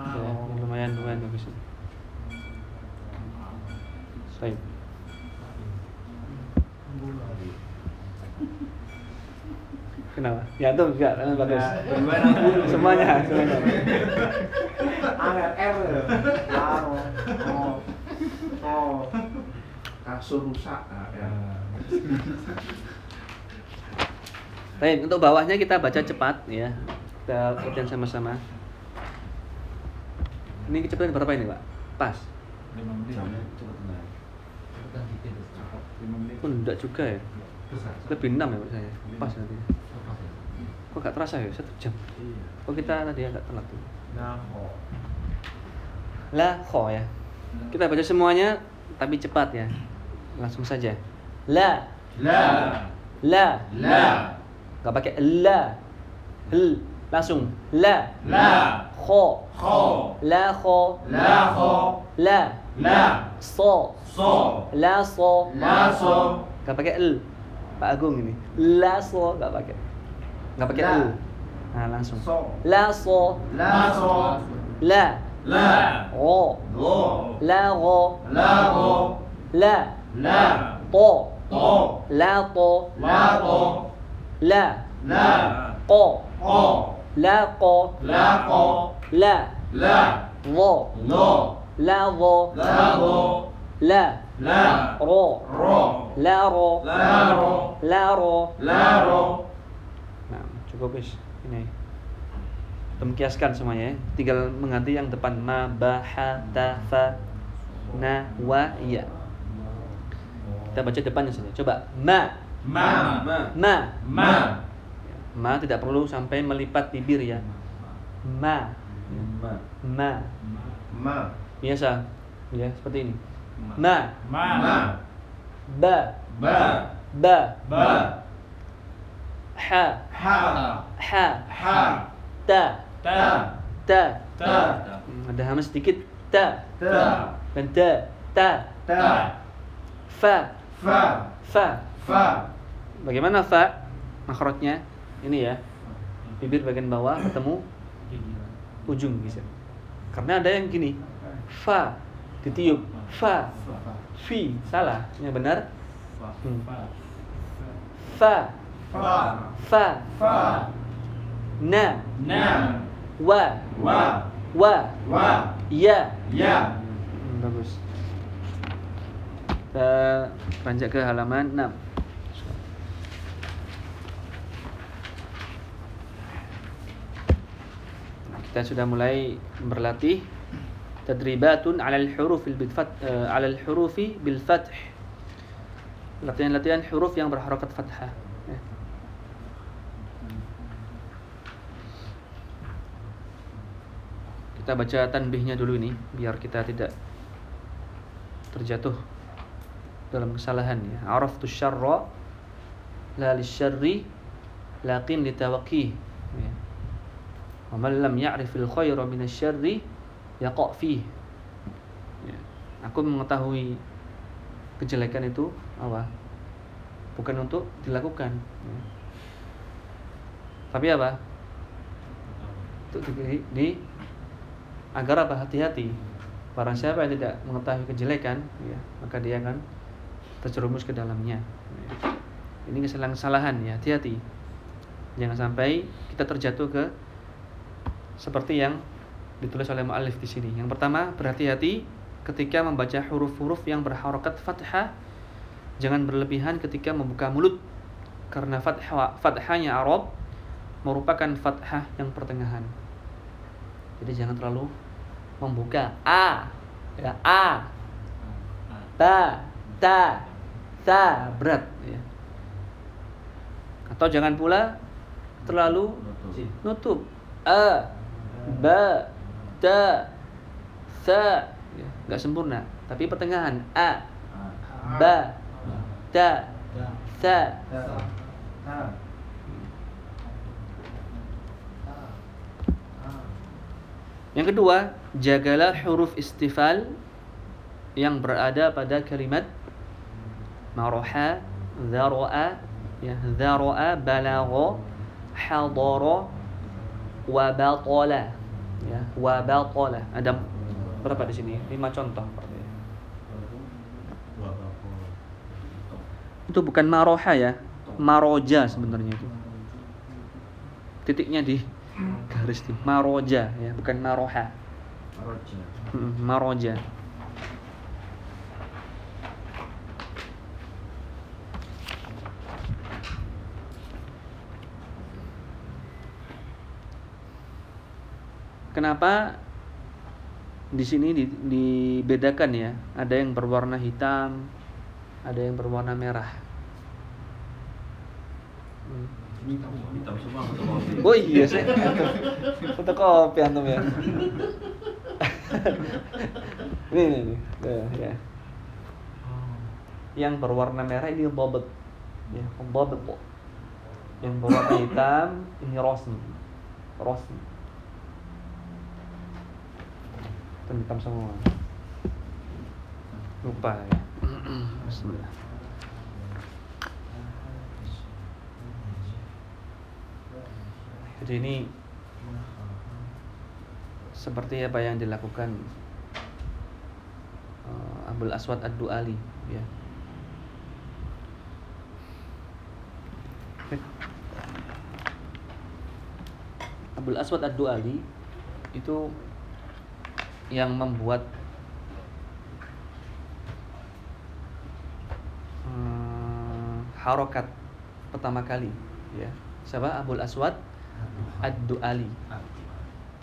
ya, ini lumayan lumayan bagus ini Baik. Kenapa? Ya tuh juga kan bagus. semuanya, semuanya. Angkat R. Aro. Ro. Ro. kasur rusak nah, ya. Baik, untuk bawahnya kita baca cepat ya. Kita latihan sama-sama. Ini kecepatan berapa ini, Pak? Pas. Lima menit. Cepet benar. Cepetan dikit, cepat. Lima menit. Pun enggak juga ya. Lebih 6 ya Pak saya. Pas nanti. Kok gak terasa ya? Satu jam. Iya. Kok kita tadi agak telat tuh. La kho ya. Kita baca semuanya tapi cepat ya. Langsung saja. La, La. la, La. Gak pakai la. L, langsung. La, La. kho, Kho. la kho, La kho. la, La. so, So. la so, La so. Gak pakai l. Pak Agung ini. La so gak pakai. Gak pakai La. l. Nah langsung. So. La so, La so. la, La. ro, Ro. la ro, La ro. la, La. to, To. la to, La to. la, La. ko, Ko. la ko, La ko. la, La. ro, Lo. la ro, La ro. la, La. ro, Ro. la ro, La ro. la ro. La ro. Nah, cukup wis. Ini. Kita mengkiaskan semuanya ya. Tinggal mengganti yang depan ma, ba, ha, ta, fa, na, wa, ya. Kita baca depannya saja. Coba ma, Ma. Ma. ma. Ma. Ma tidak perlu sampai melipat bibir ya. Ma, Ma. ma. Ma. Biasa. Ya, seperti ini. Ma, Ma. Ma. ba, Ba. ba, Ba. ha, Ha. ha, Ha. ta, Ta. ta. Ta. Hmm, Ada hama sedikit ta Ta. dan ta, ta, Ta. fa, Fa. fa. Fa. Bagaimana fa? Makhrajnya ini ya. bibir bagian bawah ketemu ujung bisa karena ada yang gini fa ditiup fa fi salah yang benar hmm. fa Fa. fa Fa. na Na. wa Wa. wa Wa. ya Ya. Hmm, bagus kita beranjak ke halaman 6 kita sudah mulai berlatih tadribatun 'ala al-huruf bil fath 'ala al-hurufi bil fath. Latihan-latihan huruf yang berharokat fathah. Ya. kita baca tanbihnya dulu ini biar kita tidak terjatuh dalam kesalahan ya. Araftu syarra la lisyarri lakin litawaqih ya. Wa man lam ya'rif al khaira min asy-syarri yaqa fih ya. aku mengetahui kejelekan itu apa? Bukan untuk dilakukan. Ya. tapi apa? Untuk di, di agar apa? Hati-hati. Barang siapa yang tidak mengetahui kejelekan ya maka dia akan terjerumus ke dalamnya. Ya. ini kesalahan-kesalahan ya. Hati-hati. Jangan sampai kita terjatuh ke seperti yang ditulis oleh muallif di sini. Yang pertama berhati-hati ketika membaca huruf-huruf yang berharokat fathah. Jangan berlebihan ketika membuka mulut. Karena fathah fathahnya Arab merupakan fathah yang pertengahan. Jadi jangan terlalu membuka. A ya a. Ba ta ta berat ya. Atau jangan pula terlalu nutup. a ba ta sa ya, nggak sempurna tapi pertengahan a ba ta sa Yang kedua, jagalah huruf istifal yang berada pada kalimat maroha, dharo'a, ya, dharo'a, balagha, hadara, wa batala. Ya, wa batala. Ada berapa di sini? Lima contoh. Itu bukan maroha ya, maroja sebenarnya itu. Titiknya di garis di maroja ya bukan maroha maroja kenapa di sini di- dibedakan ya ada yang berwarna hitam ada yang berwarna merah Hmm. Oh iya sih. Fotokopi antum ya. ini ini. Tuh, ya. Yang berwarna merah ini bobot. Ya, bobot. Yang berwarna hitam ini rosn. Rosn. Itu hitam semua. Lupa ya. Bismillah. Jadi ini seperti apa yang dilakukan uh, Abdul Aswad Ad-Duali ya. Abdul Aswad Ad-Duali itu yang membuat hmm, harokat pertama kali ya. Siapa? Abdul Aswad Ad-Duali.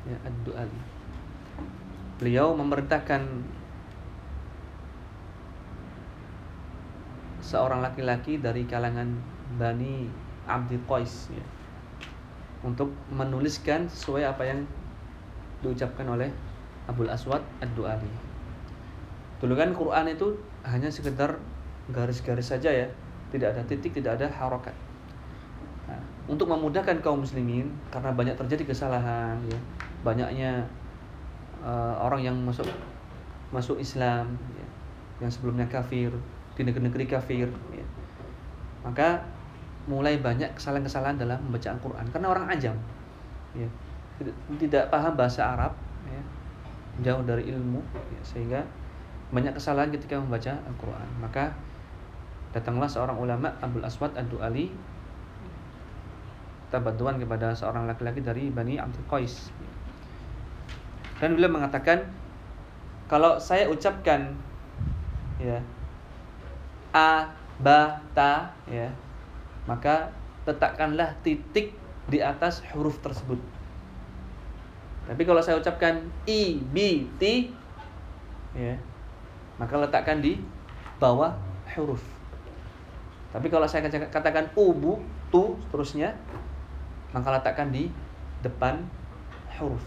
Ya Ad-Duali. Beliau memerintahkan seorang laki-laki dari kalangan Bani Abdi Qais ya, untuk menuliskan sesuai apa yang diucapkan oleh Abdul Aswad Ad-Duali dulu kan Quran itu hanya sekedar garis-garis saja ya. Tidak ada titik tidak ada harokat. Nah, untuk memudahkan kaum muslimin karena banyak terjadi kesalahan ya. Banyaknya uh, orang yang masuk masuk Islam ya, yang sebelumnya kafir di negeri-negeri kafir ya. maka mulai banyak kesalahan-kesalahan dalam membaca Al-Quran karena orang ajam ya. Tidak, tidak paham bahasa Arab ya jauh dari ilmu ya, sehingga banyak kesalahan ketika membaca Al-Quran. Maka datanglah seorang ulama Abdul Aswad Ad-Du'ali tabaduan kepada seorang laki-laki dari Bani Abdul Qais. Dan beliau mengatakan kalau saya ucapkan ya a ba ta ya maka letakkanlah titik di atas huruf tersebut tapi kalau saya ucapkan i b t ya maka letakkan di bawah huruf tapi kalau saya katakan ubu tu seterusnya maka letakkan di depan huruf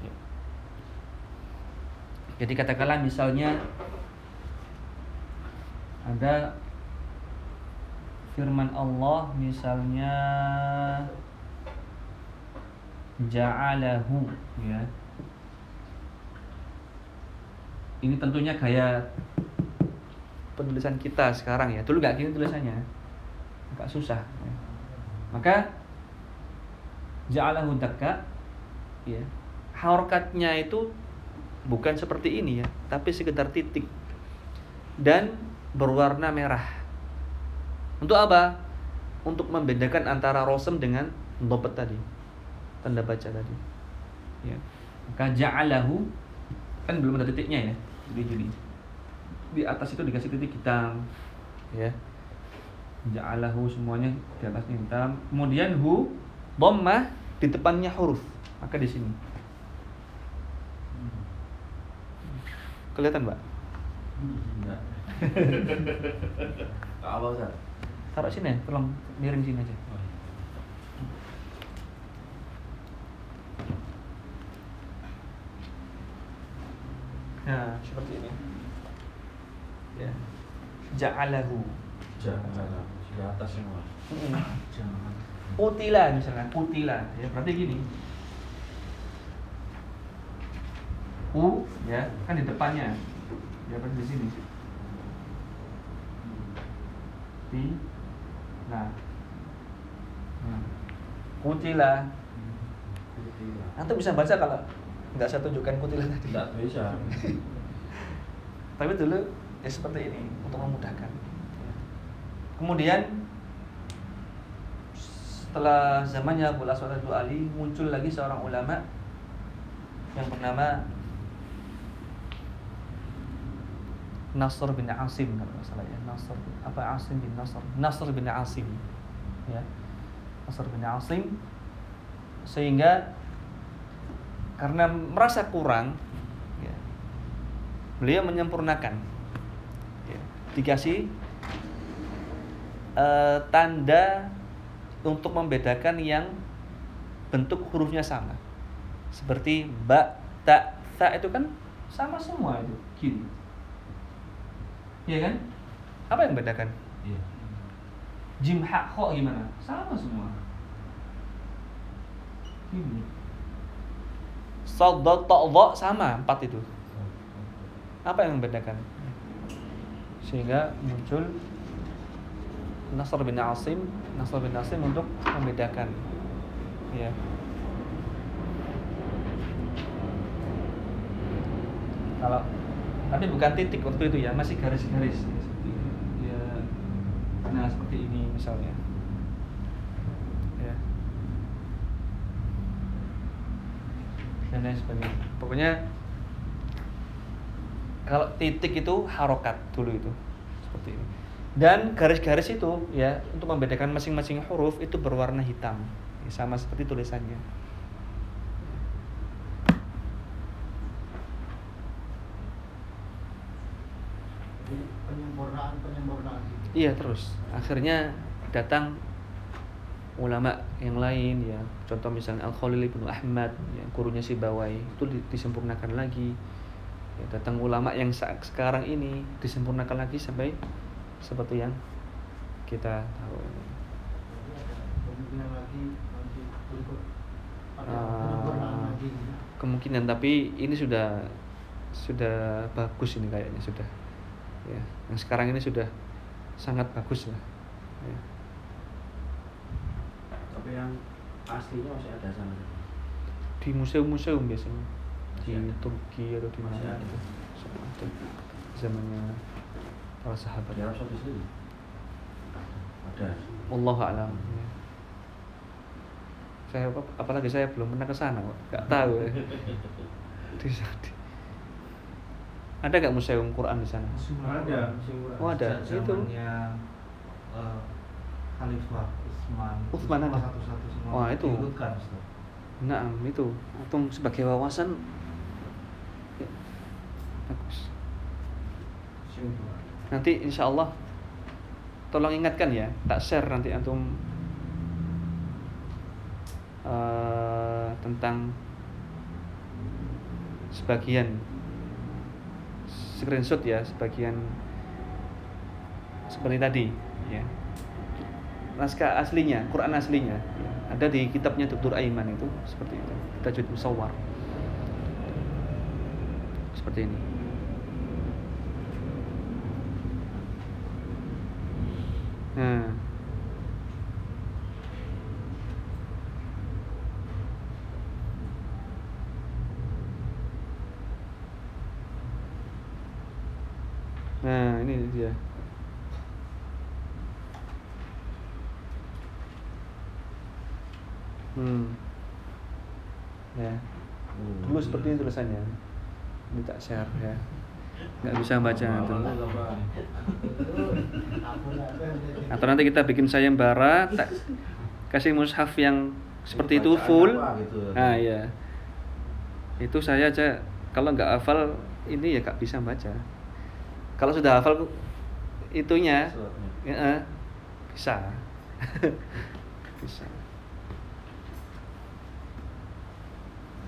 ya. jadi katakanlah misalnya ada firman Allah misalnya ja'alahu ya. Ini tentunya gaya penulisan kita sekarang ya. Dulu gak gini tulisannya. Agak susah ya. maka ja'alahu dakka ya. Harokatnya itu bukan seperti ini ya tapi sekedar titik. Dan berwarna merah. Untuk apa? Untuk membedakan antara rosem dengan dobet tadi tanda baca tadi. Ya. Maka ja'alahu kan belum ada titiknya ya jadi jadi di atas itu dikasih titik hitam. Ya. Ja'alahu semuanya di atasnya hitam. Kemudian hu dhammah di depannya huruf. maka di sini. Kelihatan mbak? Enggak. Taruh sini ya tolong miring sini aja Nah, seperti ini. Ya. Ja'alahu. Jangan di atas semua. Jangan. Utila misalnya, utila. Ya, berarti gini. U ya, kan di depannya. Ya, berarti di sini. Ti. Nah. Nah. Kutila. Antum bisa baca kalau nggak saya tunjukkan kutila tadi. Tidak bisa. Tapi dulu ya seperti ini untuk memudahkan. Kemudian setelah zamannya Abu Aswad Ali muncul lagi seorang ulama yang bernama Nasr bin Asim kalau nggak salah ya Nasr apa Asim bin Nasr Nasr bin Asim ya Nasr bin Asim sehingga karena merasa kurang ya, beliau menyempurnakan. Ya, dikasih eh, tanda untuk membedakan yang bentuk hurufnya sama. Seperti ba ta ta itu kan sama semua itu gini Iya kan? Apa yang membedakan? Iya. jim ha kho gimana? Sama semua Sad, dot, to, dha sama empat itu. Apa yang membedakan? Sehingga muncul Nasr bin Asim, Nasr bin Asim untuk membedakan. Ya. Kalau tapi bukan titik waktu itu ya, masih garis-garis. Ya. Nah, seperti ini misalnya. Ya. Dan lain sebagainya. Pokoknya kalau titik itu harokat dulu itu seperti ini. Dan garis-garis itu ya untuk membedakan masing-masing huruf itu berwarna hitam, Ya, sama seperti tulisannya. Jadi penyempurnaan penyempurnaan gitu. Iya terus. Akhirnya datang ulama yang lain ya contoh misalnya Al Khalil ibnu Ahmad yang gurunya si Bawai itu di- disempurnakan lagi ya, datang ulama yang sekarang ini disempurnakan lagi sampai seperti yang kita tahu berikut ada Ah. lagi. kemungkinan tapi ini sudah sudah bagus ini kayaknya sudah ya yang sekarang ini sudah sangat bagus lah ya. Tapi yang aslinya masih ada sana. di museum-museum biasanya di Masih ada. Turki atau di Masih mana ada. itu ada. zamannya para sahabat Di Arab Saudi sendiri. Ada. Allah alam ya. saya apa- apalagi saya belum pernah ke sana kok nggak tahu ya. di Saudi ada nggak museum Quran di sana Ada. Oh, ada. Sejak Itu. zamannya, eh, Khalifah Utsman. Utsman ada. Satu-satu semua. Wah, itu. Nah, itu atau sebagai wawasan ya, bagus. Nanti insya Allah tolong ingatkan ya, tak share nanti antum eh, tentang sebagian screenshot ya, sebagian seperti tadi ya. Naskah aslinya, Quran aslinya ya. ada di kitabnya Dr. Aiman itu seperti itu. Tajwid Musawwar. Seperti ini. Nah. Nah, ini dia. Hmm. Ya. Dulu seperti ini tulisannya. Ini tak share ya. Nggak bisa baca itu. Atau nanti kita bikin sayembara, tak kasih mushaf yang seperti itu full. Nah, ya. Itu saya aja kalau nggak hafal ini ya nggak bisa baca. Kalau sudah hafal itunya, ya, bisa. bisa.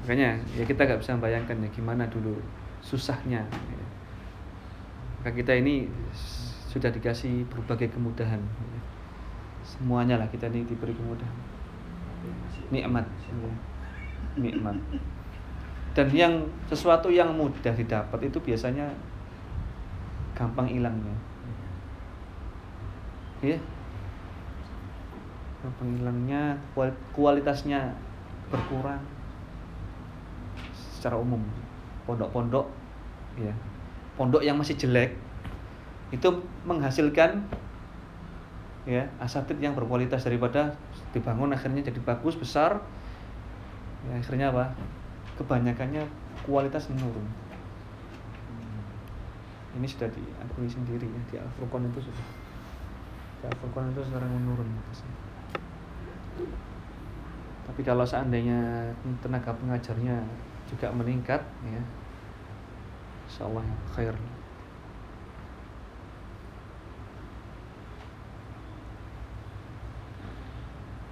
Makanya ya kita nggak bisa bayangkan ya gimana dulu susahnya. ya. Maka kita ini sudah dikasih berbagai kemudahan. ya. Semuanya lah kita ini diberi kemudahan. Nikmat. Nikmat. Dan yang sesuatu yang mudah didapat itu biasanya gampang hilangnya. Ya. Gampang hilangnya, kual- kualitasnya berkurang secara umum. Pondok-pondok ya. Pondok yang masih jelek itu menghasilkan ya asatid yang berkualitas daripada dibangun akhirnya jadi bagus besar ya, akhirnya apa? Kebanyakannya kualitas menurun. Ini sudah diakui sendiri ya di Al-Furqan itu sudah. Di Al-Furqan itu sekarang menurun tapi kalau seandainya tenaga pengajarnya juga meningkat ya. Insya Allah khair.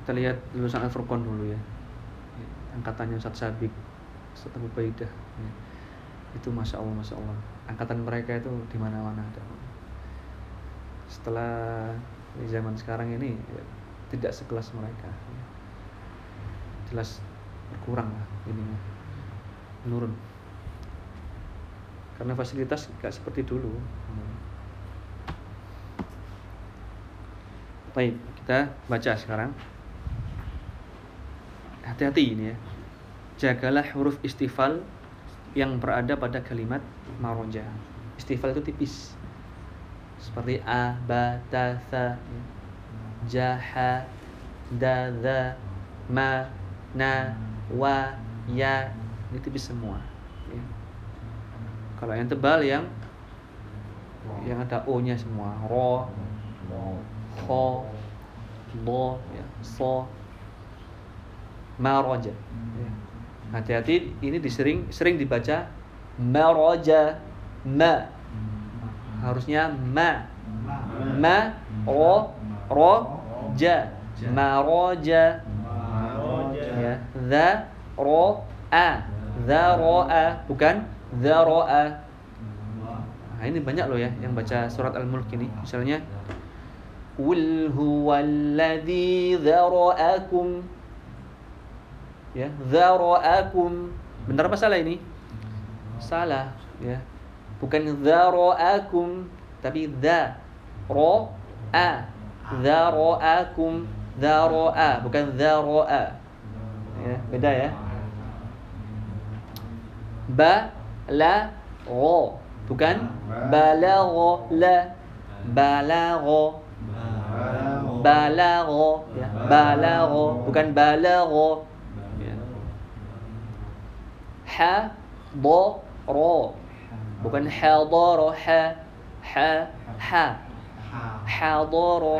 Kita lihat lulusan Al-Furqan dulu ya. Angkatannya Ustadz Sabik Ustadz Abu Baidah ya. itu Masya Allah Masya Allah. Angkatan mereka itu di mana mana ada. Setelah di zaman sekarang ini ya, tidak sekelas mereka ya. jelas berkurang lah ininya menurun karena fasilitas nggak seperti dulu. Baik kita baca sekarang. Hati-hati ini ya. Jagalah huruf istifal yang berada pada kalimat maroja. Istifal itu tipis. Seperti a ba ta tha jaha da dha ma na wa ya ini tipis semua ya. kalau yang tebal yang yang ada o nya semua ro ho lo ya so maroja Ya. hati-hati ini disering sering dibaca maroja ma harusnya ma ma ro ro ja. Maroja ya. Za ro a za ro a bukan? Za ro a nah ini banyak loh ya yang baca surat al-mulk ini. Misalnya Qul huwallazi dzara'akum ya dzara'akum benar apa salah ini? Salah ya. Bukan dzara'akum tapi dza ra a dzara'akum dzara'a bukan dzara'a Beda ya. Ba la ro bukan balagho la balagho balagho ya. Balagho bukan balagho ya. ha do ro bukan hadara ha. Ha. Ha. Hadara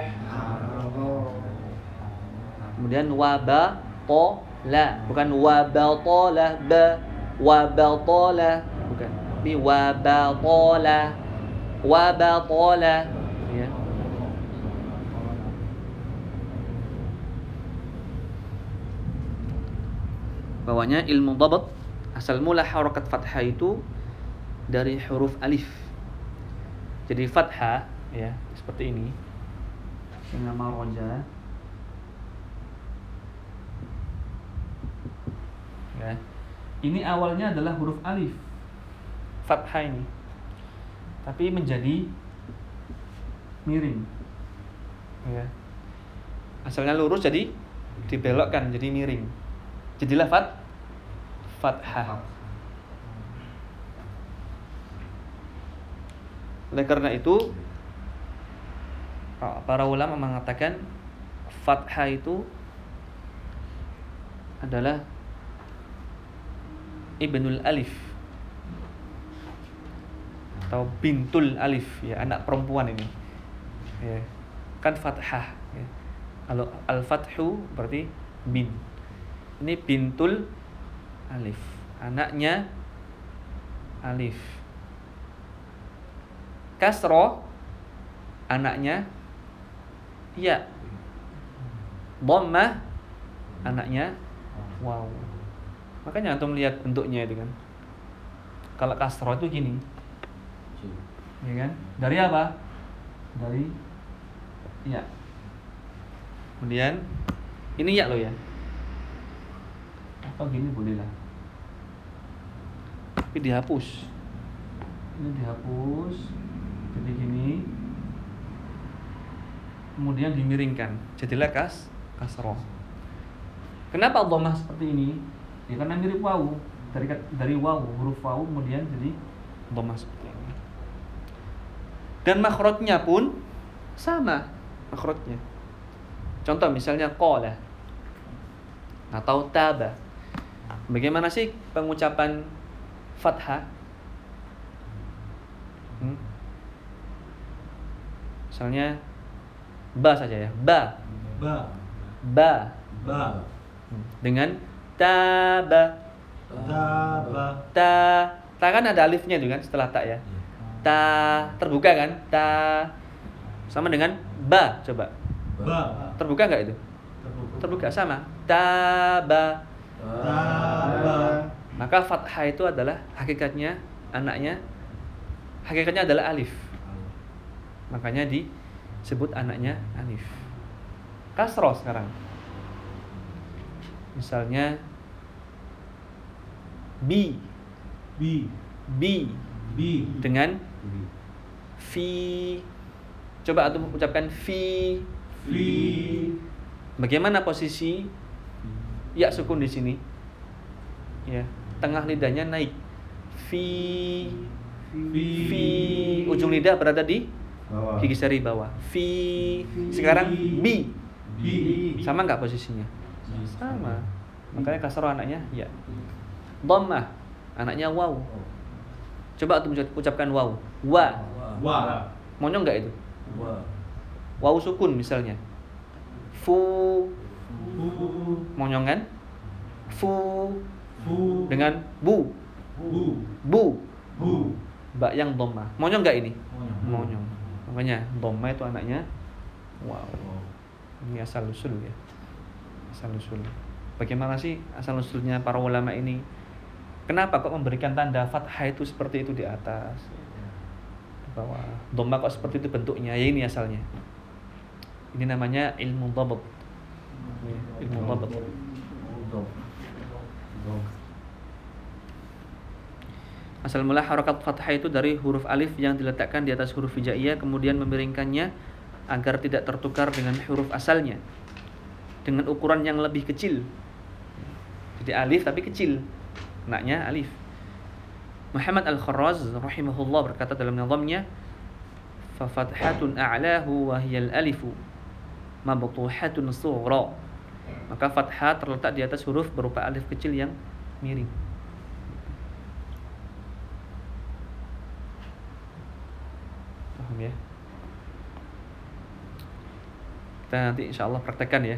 kemudian waba to la bukan wabatola. Ba wabatola bukan. Tapi wabatola wabatola ya bahwanya ilmu dabat. Asal mula harokat fathah itu dari huruf alif. Jadi fathah ya seperti ini. Nama roja ya ini awalnya adalah huruf alif. Fathah ini tapi menjadi miring. Ya asalnya lurus jadi dibelokkan jadi miring. Jadilah fat fathah. Oleh karena itu para ulama mengatakan fathah itu adalah ibnul alif. Atau bintul alif ya anak perempuan ini. Ya kan fathah ya. kalau al fathu berarti bin. Ini bintul alif anaknya alif. Kasro anaknya ya. Dhammah anaknya wow makanya antum lihat bentuknya itu kan. Kalau kasro itu gini. Ya kan? Dari apa? Dari ya kemudian ini ya lo ya. Atau gini boleh lah. Tapi dihapus. Ini dihapus. Jadi gini. Kemudian dimiringkan. Jadilah kas kasroh kenapa dhammah seperti ini ya karena mirip wawu dari dari wawu huruf wawu kemudian jadi dhammah seperti ini dan makhrajnya pun sama makhrajnya. Contoh misalnya qala. Atau taba. Bagaimana sih pengucapan fathah? Hmm? misalnya ba saja ya. Ba. Ba. Ba. Ba. Hmm. dengan taba taba ta ta. Kan ada alifnya itu kan setelah ta ya. Ta terbuka kan? Ta. Sama dengan ba coba. Ba. Terbuka nggak itu? Terbuka. Sama. Taba taba maka fathah itu adalah hakikatnya anaknya. Hakikatnya adalah alif. Makanya disebut anaknya alif. Kasroh sekarang misalnya bi bi bi bi dengan fi coba atau ucapkan fi fi bagaimana posisi? Ya sukun di sini. Ya tengah lidahnya naik. Fi fi ujung lidah berada di gigi seri bawah. Fi sekarang bi bi sama nggak posisinya sama. Makanya kasroh anaknya ya. Dhammah. Anaknya waw. Coba tuh ucapkan waw. Wa. Wa. Monyong nggak itu? Waw sukun misalnya. Fu. Monyong kan? Fu. Dengan bu. Bu. Bu. Bu. Mbak yang dhammah. Monyong nggak ini? Monyong. monyong. Makanya dhammah itu anaknya wow ini asal usul ya asal usul. Bagaimana sih asal usulnya para ulama ini? Kenapa kok memberikan tanda fathah itu seperti itu di atas? Di bawah dhammah kok seperti itu bentuknya? Ya ini asalnya. Ini namanya ilmu dhabt Ya, ilmu dhabt Asal mula harokat fathah itu dari huruf alif yang diletakkan di atas huruf hijaiyah kemudian memiringkannya agar tidak tertukar dengan huruf asalnya dengan ukuran yang lebih kecil. Jadi alif tapi kecil. Naknya alif. Muhammad Al-Kharraz rahimahullah berkata dalam nazamnya fa fathatun a'lahu wa hiya al-alifu mabtuhatun sughra. Maka fathah terletak di atas huruf berupa alif kecil yang miring. Paham ya? Kita nanti insya Allah praktekkan ya.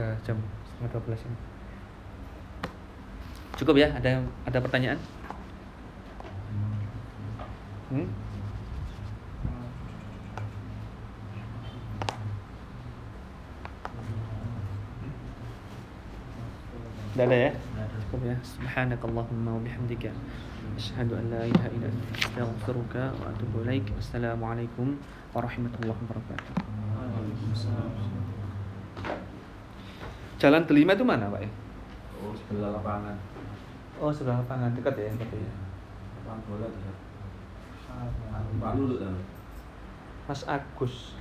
Sudah jam setengah 12 ini. Cukup ya? Ada ada pertanyaan? Hmm? Tidak ada ya? Cukup ya. Subhanakallahumma wa bihamdika. Asyhadu an la ilaha illa anta astaghfiruka wa atubu ilaik. Wassalamualaikum warahmatullahi wabarakatuh. Jalan Delima itu mana, Pak ya? Oh, sebelah lapangan. Oh, sebelah lapangan dekat ya, berarti ya. Lapangan bola. Ah, Pak Lulu. Mas Agus.